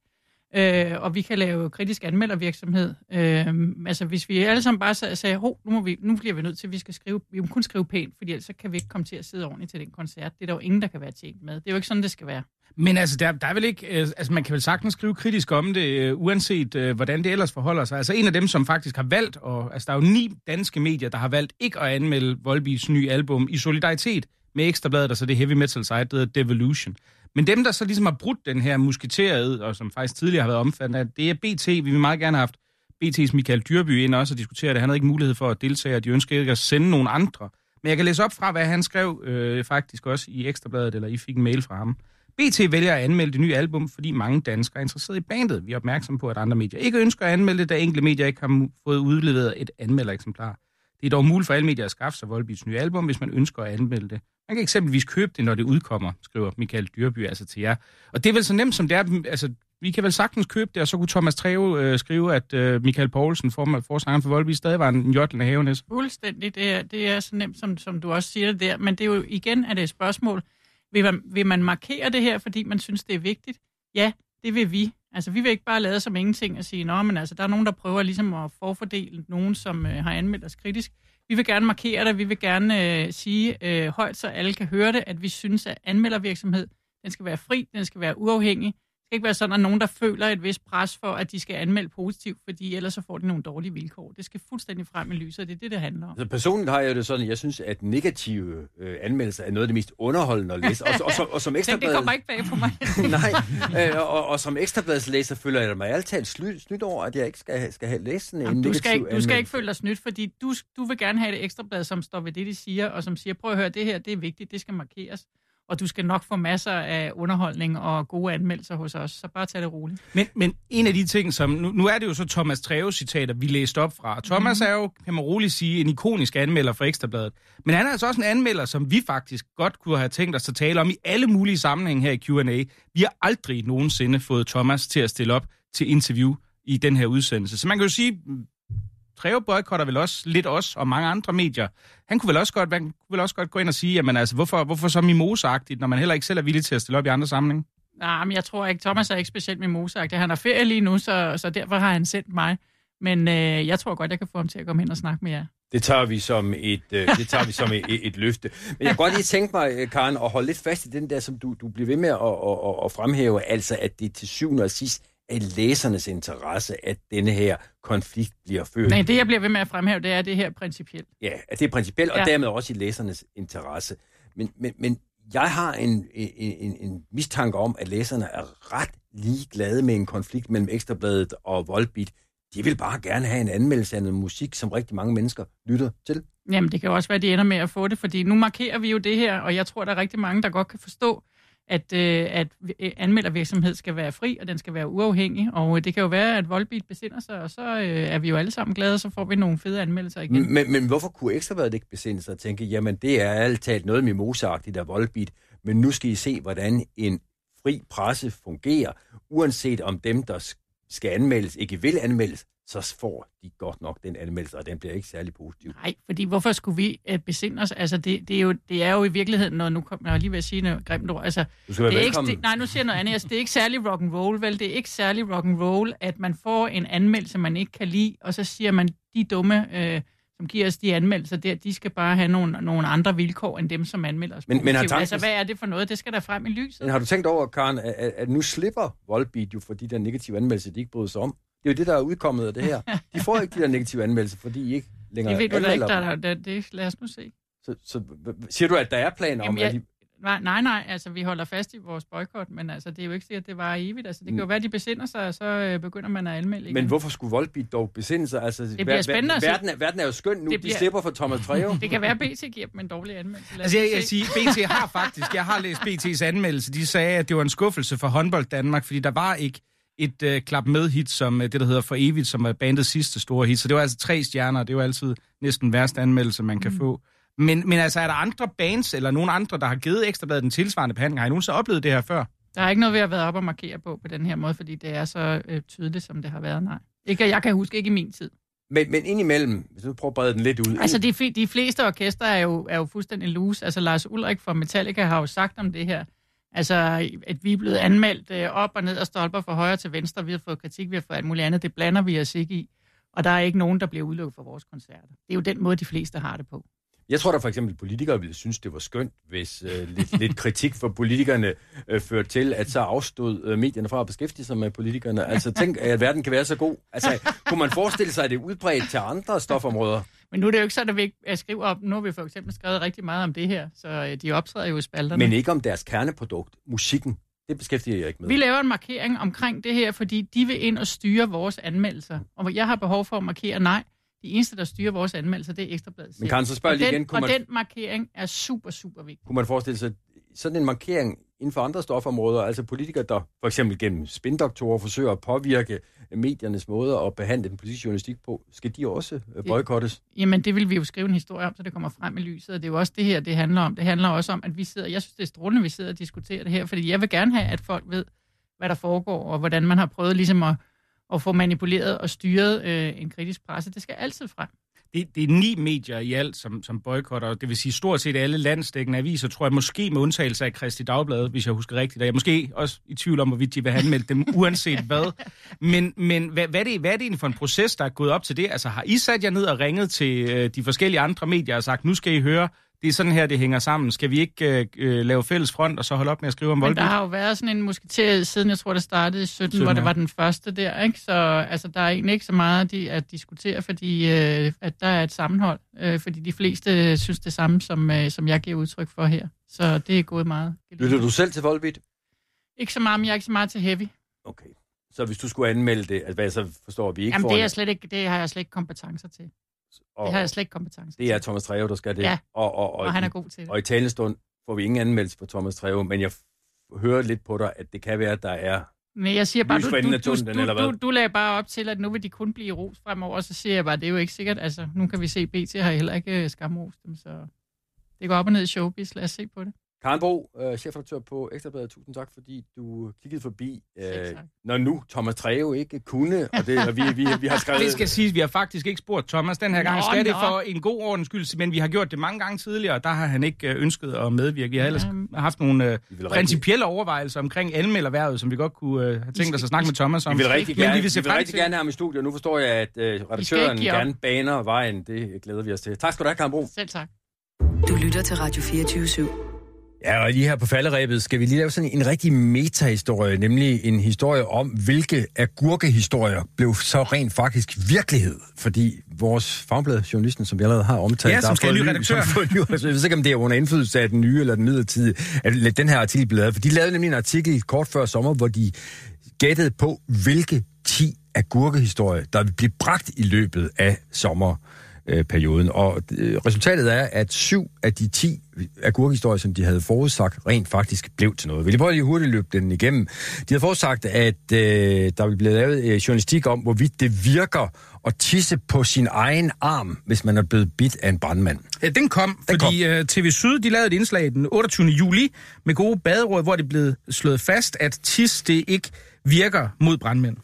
øh, og vi kan lave kritisk anmeldervirksomhed. Øh, altså hvis vi alle sammen bare sad og sagde, Ho, nu, må vi, nu bliver vi nødt til, at vi skal skrive, vi må kun skrive pænt, fordi ellers kan vi ikke komme til at sidde ordentligt til den koncert. Det er der jo ingen, der kan være tjent med. Det er jo ikke sådan, det skal være. Men altså, der, der er vel ikke, øh, altså man kan vel sagtens skrive kritisk om det, øh, uanset øh, hvordan det ellers forholder sig. Altså en af dem, som faktisk har valgt, og altså der er jo ni danske medier, der har valgt ikke at anmelde Volbys nye album i solidaritet med Ekstrabladet, altså det heavy metal site, der hedder Devolution. Men dem, der så ligesom har brudt den her musketerede, og som faktisk tidligere har været omfattende, det er BT. Vi vil meget gerne have haft BT's Michael Dyrby ind også og diskutere det. Han havde ikke mulighed for at deltage, og de ønskede ikke at sende nogen andre. Men jeg kan læse op fra, hvad han skrev øh, faktisk også i Ekstrabladet, eller I fik en mail fra ham. BT vælger at anmelde det nye album, fordi mange danskere er interesseret i bandet. Vi er opmærksom på, at andre medier ikke ønsker at anmelde det, da enkelte medier ikke har fået udleveret et anmeldereksemplar. Det er dog muligt for alle medier at skaffe sig Volbeats nye album, hvis man ønsker at anmelde det. Man kan eksempelvis købe det, når det udkommer, skriver Michael Dyrby altså til jer. Og det er vel så nemt som det er. Altså, vi kan vel sagtens købe det, og så kunne Thomas Treve øh, skrive, at øh, Michael Poulsen, forsangeren for Volbeat, stadig var en jotlende havenæs. Fuldstændig. Det er, det er så nemt, som, som du også siger det der. Men det er jo igen er det et spørgsmål. Vil man, vil man markere det her, fordi man synes, det er vigtigt? Ja, det vil vi. Altså, vi vil ikke bare lade som ingenting og sige, nå, men altså, der er nogen, der prøver ligesom at forfordele nogen, som øh, har anmeldt os kritisk. Vi vil gerne markere det, vi vil gerne øh, sige øh, højt, så alle kan høre det, at vi synes, at anmeldervirksomhed, den skal være fri, den skal være uafhængig, skal ikke være sådan, at nogen, der føler et vis pres for, at de skal anmelde positivt, fordi ellers så får de nogle dårlige vilkår. Det skal fuldstændig frem i lyset, og det er det, det handler om. Altså, personligt har jeg det sådan, jeg synes, at negative øh, anmeldelser er noget af det mest underholdende at læse. Og, og, og, og som <laughs> ekstrablad... det kommer ikke bag på mig. <laughs> Nej, øh, og, og, som ekstrabladslæser føler jeg mig altid snydt, snydt over, at jeg ikke skal, skal have læst sådan en Jamen, du skal ikke, Du skal ikke føle dig snydt, fordi du, du vil gerne have et ekstrablad, som står ved det, de siger, og som siger, prøv at høre, det her, det er vigtigt, det skal markeres og du skal nok få masser af underholdning og gode anmeldelser hos os, så bare tag det roligt. Men, men en af de ting, som... Nu, nu er det jo så Thomas Treves citater, vi læste op fra. Thomas mm. er jo, kan man roligt sige, en ikonisk anmelder for Ekstrabladet. Men han er altså også en anmelder, som vi faktisk godt kunne have tænkt os at tale om i alle mulige sammenhænge her i Q&A. Vi har aldrig nogensinde fået Thomas til at stille op til interview i den her udsendelse. Så man kan jo sige, Treve boykotter vel også lidt os og mange andre medier. Han kunne vel også godt, man kunne vel også godt gå ind og sige, jamen altså, hvorfor, hvorfor så mimoseagtigt, når man heller ikke selv er villig til at stille op i andre sammenhænge? Nej, men jeg tror ikke, Thomas er ikke specielt mimoseagtig. Han har ferie lige nu, så, så derfor har han sendt mig. Men øh, jeg tror godt, jeg kan få ham til at komme hen og snakke med jer. Det tager vi som et, øh, det tager vi som et, et, et løfte. Men jeg kan godt lige tænke mig, øh, Karen, at holde lidt fast i den der, som du, du bliver ved med at, at, at, at fremhæve, altså at det til syvende og sidst læsernes interesse, at denne her konflikt bliver ført. Nej, det jeg bliver ved med at fremhæve, det er det her principielt. Ja, at det er principielt, og ja. dermed også i læsernes interesse. Men, men, men jeg har en, en, en, en mistanke om, at læserne er ret ligeglade med en konflikt mellem Ekstrabladet og Volbeat. De vil bare gerne have en anmeldelse af noget musik, som rigtig mange mennesker lytter til. Jamen, det kan også være, at de ender med at få det, fordi nu markerer vi jo det her, og jeg tror, der er rigtig mange, der godt kan forstå, at, øh, at øh, anmeldervirksomhed skal være fri, og den skal være uafhængig. Og øh, det kan jo være, at Volbeat besinder sig, og så øh, er vi jo alle sammen glade, og så får vi nogle fede anmeldelser igen. Men, men hvorfor kunne Ekstrabladet ikke besinde sig og tænke, jamen det er alt talt noget mimoseagtigt af Volbeat, men nu skal I se, hvordan en fri presse fungerer, uanset om dem, der skal anmeldes, ikke vil anmeldes, så får de godt nok den anmeldelse, og den bliver ikke særlig positiv. Nej, fordi hvorfor skulle vi uh, besinde os? Altså, det, det, er jo, det er jo i virkeligheden noget, nu kommer jeg lige ved at sige noget grimt ord. Altså, du skal være det er velkommen. ikke, Nej, nu siger jeg noget andet. Altså, det er ikke særlig rock and roll, vel? Det er ikke særlig rock and roll, at man får en anmeldelse, man ikke kan lide, og så siger man, de dumme, øh, som giver os de anmeldelser der, de skal bare have nogle, nogle andre vilkår end dem, som anmelder os. Men- men har tanken- Altså, hvad er det for noget? Det skal der frem i lyset. Men har du tænkt over, Karen, at, at- at nu slipper Volbeat jo for de der negative anmeldelser, de ikke bryder sig om? Det er jo det, der er udkommet af det her. De får ikke de der negative anmeldelser, fordi I ikke længere Det ved du da ikke, der, der, det, lad os nu se. Så, så siger du, at der er planer om, Jamen, at jeg- de... Nej, nej, nej, altså vi holder fast i vores boykot, men altså, det er jo ikke sikkert, at det var evigt. Altså, det kan jo være, at de besinder sig, og så øh, begynder man at anmelde igen. Men hvorfor skulle Volbeat dog besinde sig? Altså, det bliver spændende at se. verden, er, verden er jo skøn nu. Det De bliver- slipper for Thomas Treve. <laughs> Det kan være, at BT giver dem en dårlig anmeldelse. Lad Altså, jeg, jeg siger, BT har faktisk, jeg har læst BT's anmeldelse, de sagde, at det var en skuffelse for håndbold Danmark, fordi der var ikke et øh, klap med hit, som øh, det, der hedder For Evigt, som var bandets sidste store hit. Så det var altså tre stjerner, det er jo altid næsten værste anmeldelse, man kan mm. få. Men, men altså, er der andre bands, eller nogen andre, der har givet ekstrabladet den tilsvarende behandling? Har I nogensinde oplevet det her før? Der er ikke noget ved at være op og markere på på den her måde, fordi det er så øh, tydeligt, som det har været. Nej. Ikke, jeg kan huske, ikke i min tid. Men, men indimellem, hvis du prøver at brede den lidt ud. Altså, de, de fleste orkester er jo, er jo fuldstændig loose. Altså, Lars Ulrik fra Metallica har jo sagt om det her. Altså, at vi er blevet anmeldt øh, op og ned og stolper fra højre til venstre. Vi har fået kritik, vi har fået alt muligt andet. Det blander vi os ikke i. Og der er ikke nogen, der bliver udelukket fra vores koncerter. Det er jo den måde, de fleste har det på. Jeg tror, der for eksempel politikere ville synes, det var skønt, hvis øh, lidt, lidt kritik for politikerne øh, førte til, at så afstod øh, medierne fra at beskæftige sig med politikerne. Altså tænk, at verden kan være så god. Altså, kunne man forestille sig, at det er udbredt til andre stofområder? Men nu er det jo ikke sådan, at vi ikke jeg skriver op. Nu har vi for eksempel skrevet rigtig meget om det her, så øh, de optræder jo i spalterne. Men ikke om deres kerneprodukt, musikken. Det beskæftiger jeg ikke med. Vi laver en markering omkring det her, fordi de vil ind og styre vores anmeldelser. Og jeg har behov for at markere nej. De eneste, der styrer vores anmeldelser, det er Ekstrabladet. Men Karen, så og lige igen, kunne Og man- den markering er super, super vigtig. Kunne man forestille sig sådan en markering inden for andre stofområder, altså politikere, der for eksempel gennem spindoktorer forsøger at påvirke mediernes måder at behandle den politiske journalistik på, skal de også øh, boykottes? Jamen, det vil vi jo skrive en historie om, så det kommer frem i lyset. Og det er jo også det her, det handler om. Det handler også om, at vi sidder... Jeg synes, det er strålende, at vi sidder og diskuterer det her, fordi jeg vil gerne have, at folk ved, hvad der foregår, og hvordan man har prøvet ligesom at, at få manipuleret og styret øh, en kritisk presse. Det skal altid frem. Det, det er ni medier i alt, som, som boykotter, det vil sige stort set alle landsdækkende aviser, tror jeg, måske med undtagelse af Kristi Dagblad, hvis jeg husker rigtigt. Og jeg er måske også i tvivl om, hvorvidt de vil have anmeldt dem, <laughs> uanset hvad. Men, men hvad, hvad, er det, hvad er det egentlig for en proces, der er gået op til det? Altså har I sat jer ned og ringet til øh, de forskellige andre medier og sagt, nu skal I høre, det er sådan her, det hænger sammen. Skal vi ikke øh, øh, lave fælles front og så holde op med at skrive om Men der Volbeat? har jo været sådan en musketer, siden jeg tror, det startede i 17, 17, hvor det ja. var den første der, ikke? Så altså, der er egentlig ikke så meget de, at diskutere, fordi øh, at der er et sammenhold. Øh, fordi de fleste synes det samme, som, øh, som jeg giver udtryk for her. Så det er gået meget. Lytter du selv til Volbeat? Ikke så meget, men jeg er ikke så meget til heavy. Okay. Så hvis du skulle anmelde det, altså hvad jeg så forstår, vi ikke Jamen, det, er jeg slet ikke, det har jeg slet ikke kompetencer til. Og, Det har jeg slet ikke kompetencer det er. Thomas Treve, der skal det. Ja. Og, og, og, Og han er god til det. Og i talestund får vi ingen anmeldelse på Thomas Treve, men jeg hører lidt på dig, at det kan være, at der er... Men jeg siger bare, du, du, du, du, du, du lagde bare op til, at nu vil de kun blive ros fremover, og så siger jeg bare, det er jo ikke sikkert. Altså, nu kan vi se, BT har heller ikke øh, skamrost dem, så det går op og ned i showbiz. Lad os se på det. Karen Bro, øh, chefredaktør på Ekstrabladet, tusind tak, fordi du kiggede forbi, øh, når nu Thomas Treve ikke kunne, og, det, og vi, vi, vi har <laughs> skrevet... Det skal siges, vi har faktisk ikke spurgt Thomas den her gang. Nå, skal det nå. for en god ordens skyld, men vi har gjort det mange gange tidligere, og der har han ikke øh, ønsket at medvirke. Vi har ellers Jamen. haft nogle øh, vil rigtig- principielle overvejelser omkring anmelderværet, som vi godt kunne øh, have tænkt os at snakke med Thomas om. Vi vil rigtig, men gerne, vi vil se vi vil rigtig til. gerne have ham i studiet. Nu forstår jeg, at øh, redaktøren gerne baner vejen. Det glæder vi os til. Tak skal du have, Karen Bro. Selv tak. Du lytter til Radio 24 /7. Ja, og lige her på falderæbet skal vi lige lave sådan en rigtig metahistorie, nemlig en historie om, hvilke agurkehistorier blev så rent faktisk virkelighed. Fordi vores fagblad, journalisten, som vi allerede har omtalt, Ja, som der skal ny redaktør. som ny redaktør. Jeg ved ikke, om det er under indflydelse af den nye eller den midlertidige, at den her artikel blev lavet. For de lavede nemlig en artikel kort før sommer, hvor de gættede på, hvilke 10 agurkehistorier, der vil blive bragt i løbet af sommer øh, perioden. Og øh, resultatet er, at syv af de 10 agurkehistorier, som de havde forudsagt, rent faktisk blev til noget. Vil I prøve lige hurtigt løbe den igennem? De havde forudsagt, at øh, der vil blive lavet øh, journalistik om, hvorvidt det virker at tisse på sin egen arm, hvis man er blevet bidt af en brandmand. Ja, den kom, Den fordi øh, TV Syd de lavede et indslag den 28. juli med gode baderåd, hvor det blev slået fast, at tis det ikke virker mod brandmænd.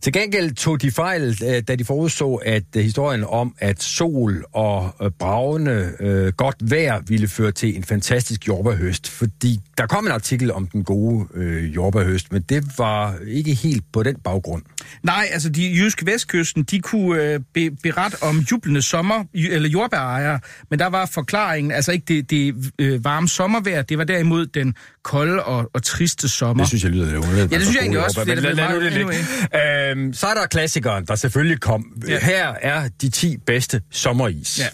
Til gengæld tog de fejl, øh, da de forudså, at øh, historien om, at sol og bravende øh, godt vejr ville ville føre til en fantastisk jordbærhøst, fordi der kom en artikel om den gode øh, jordbærhøst, men det var ikke helt på den baggrund. Nej, altså de jyske vestkysten, de kunne øh, be, berette om jublende sommer, eller jordbærejere, men der var forklaringen, altså ikke det, det øh, varme sommervejr, det var derimod den kolde og, og triste sommer. Det synes jeg lyder underligt. Ja, det synes jeg egentlig også, fordi det er det lidt. Øhm, så er der klassikeren, der selvfølgelig kom. Ja. Her er de 10 bedste sommeris. Ja.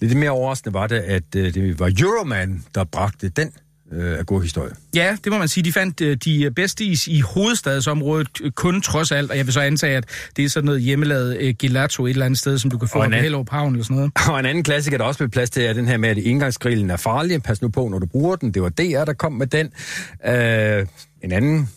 Lidt mere overraskende var det, at øh, det var Euroman, der bragte den øh, af god historie. Ja, det må man sige. De fandt øh, de bedste is i hovedstadsområdet øh, kun trods alt, og jeg vil så antage, at det er sådan noget hjemmelavet øh, gelato et eller andet sted, som du kan få på Hellerup Havn eller sådan noget. <laughs> Og en anden klassiker, der også blev plads til, er den her med, at indgangsgrillen er farlig. Pas nu på, når du bruger den. Det var DR, der kom med den. Øh, en anden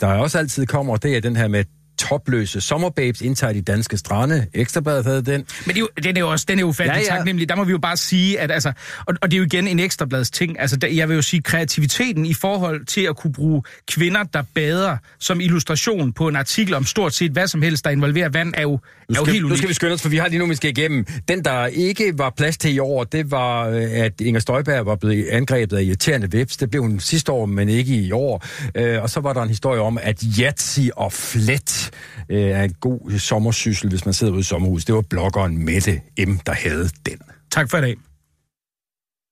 der er også altid kommer, det er den her med, topløse sommerbabes indtager de danske strande. Ekstrabladet havde den. Men det er jo, den er jo også den er ufattelig ja, ja. taknemmelig. Der må vi jo bare sige, at altså, og, og det er jo igen en ekstrabladets ting. Altså, der, jeg vil jo sige, kreativiteten i forhold til at kunne bruge kvinder, der bader som illustration på en artikel om stort set hvad som helst, der involverer vand, er jo, skal, er jo helt Nu skal vi skynde os, for vi har lige nu, vi skal igennem. Den, der ikke var plads til i år, det var, øh, at Inger Støjberg var blevet angrebet af irriterende webs. Det blev hun sidste år, men ikke i år. Øh, og så var der en historie om, at Yatzy og Flet øh, er en god sommersyssel, hvis man sidder ude i sommerhus. Det var bloggeren Mette M., der havde den. Tak for i dag.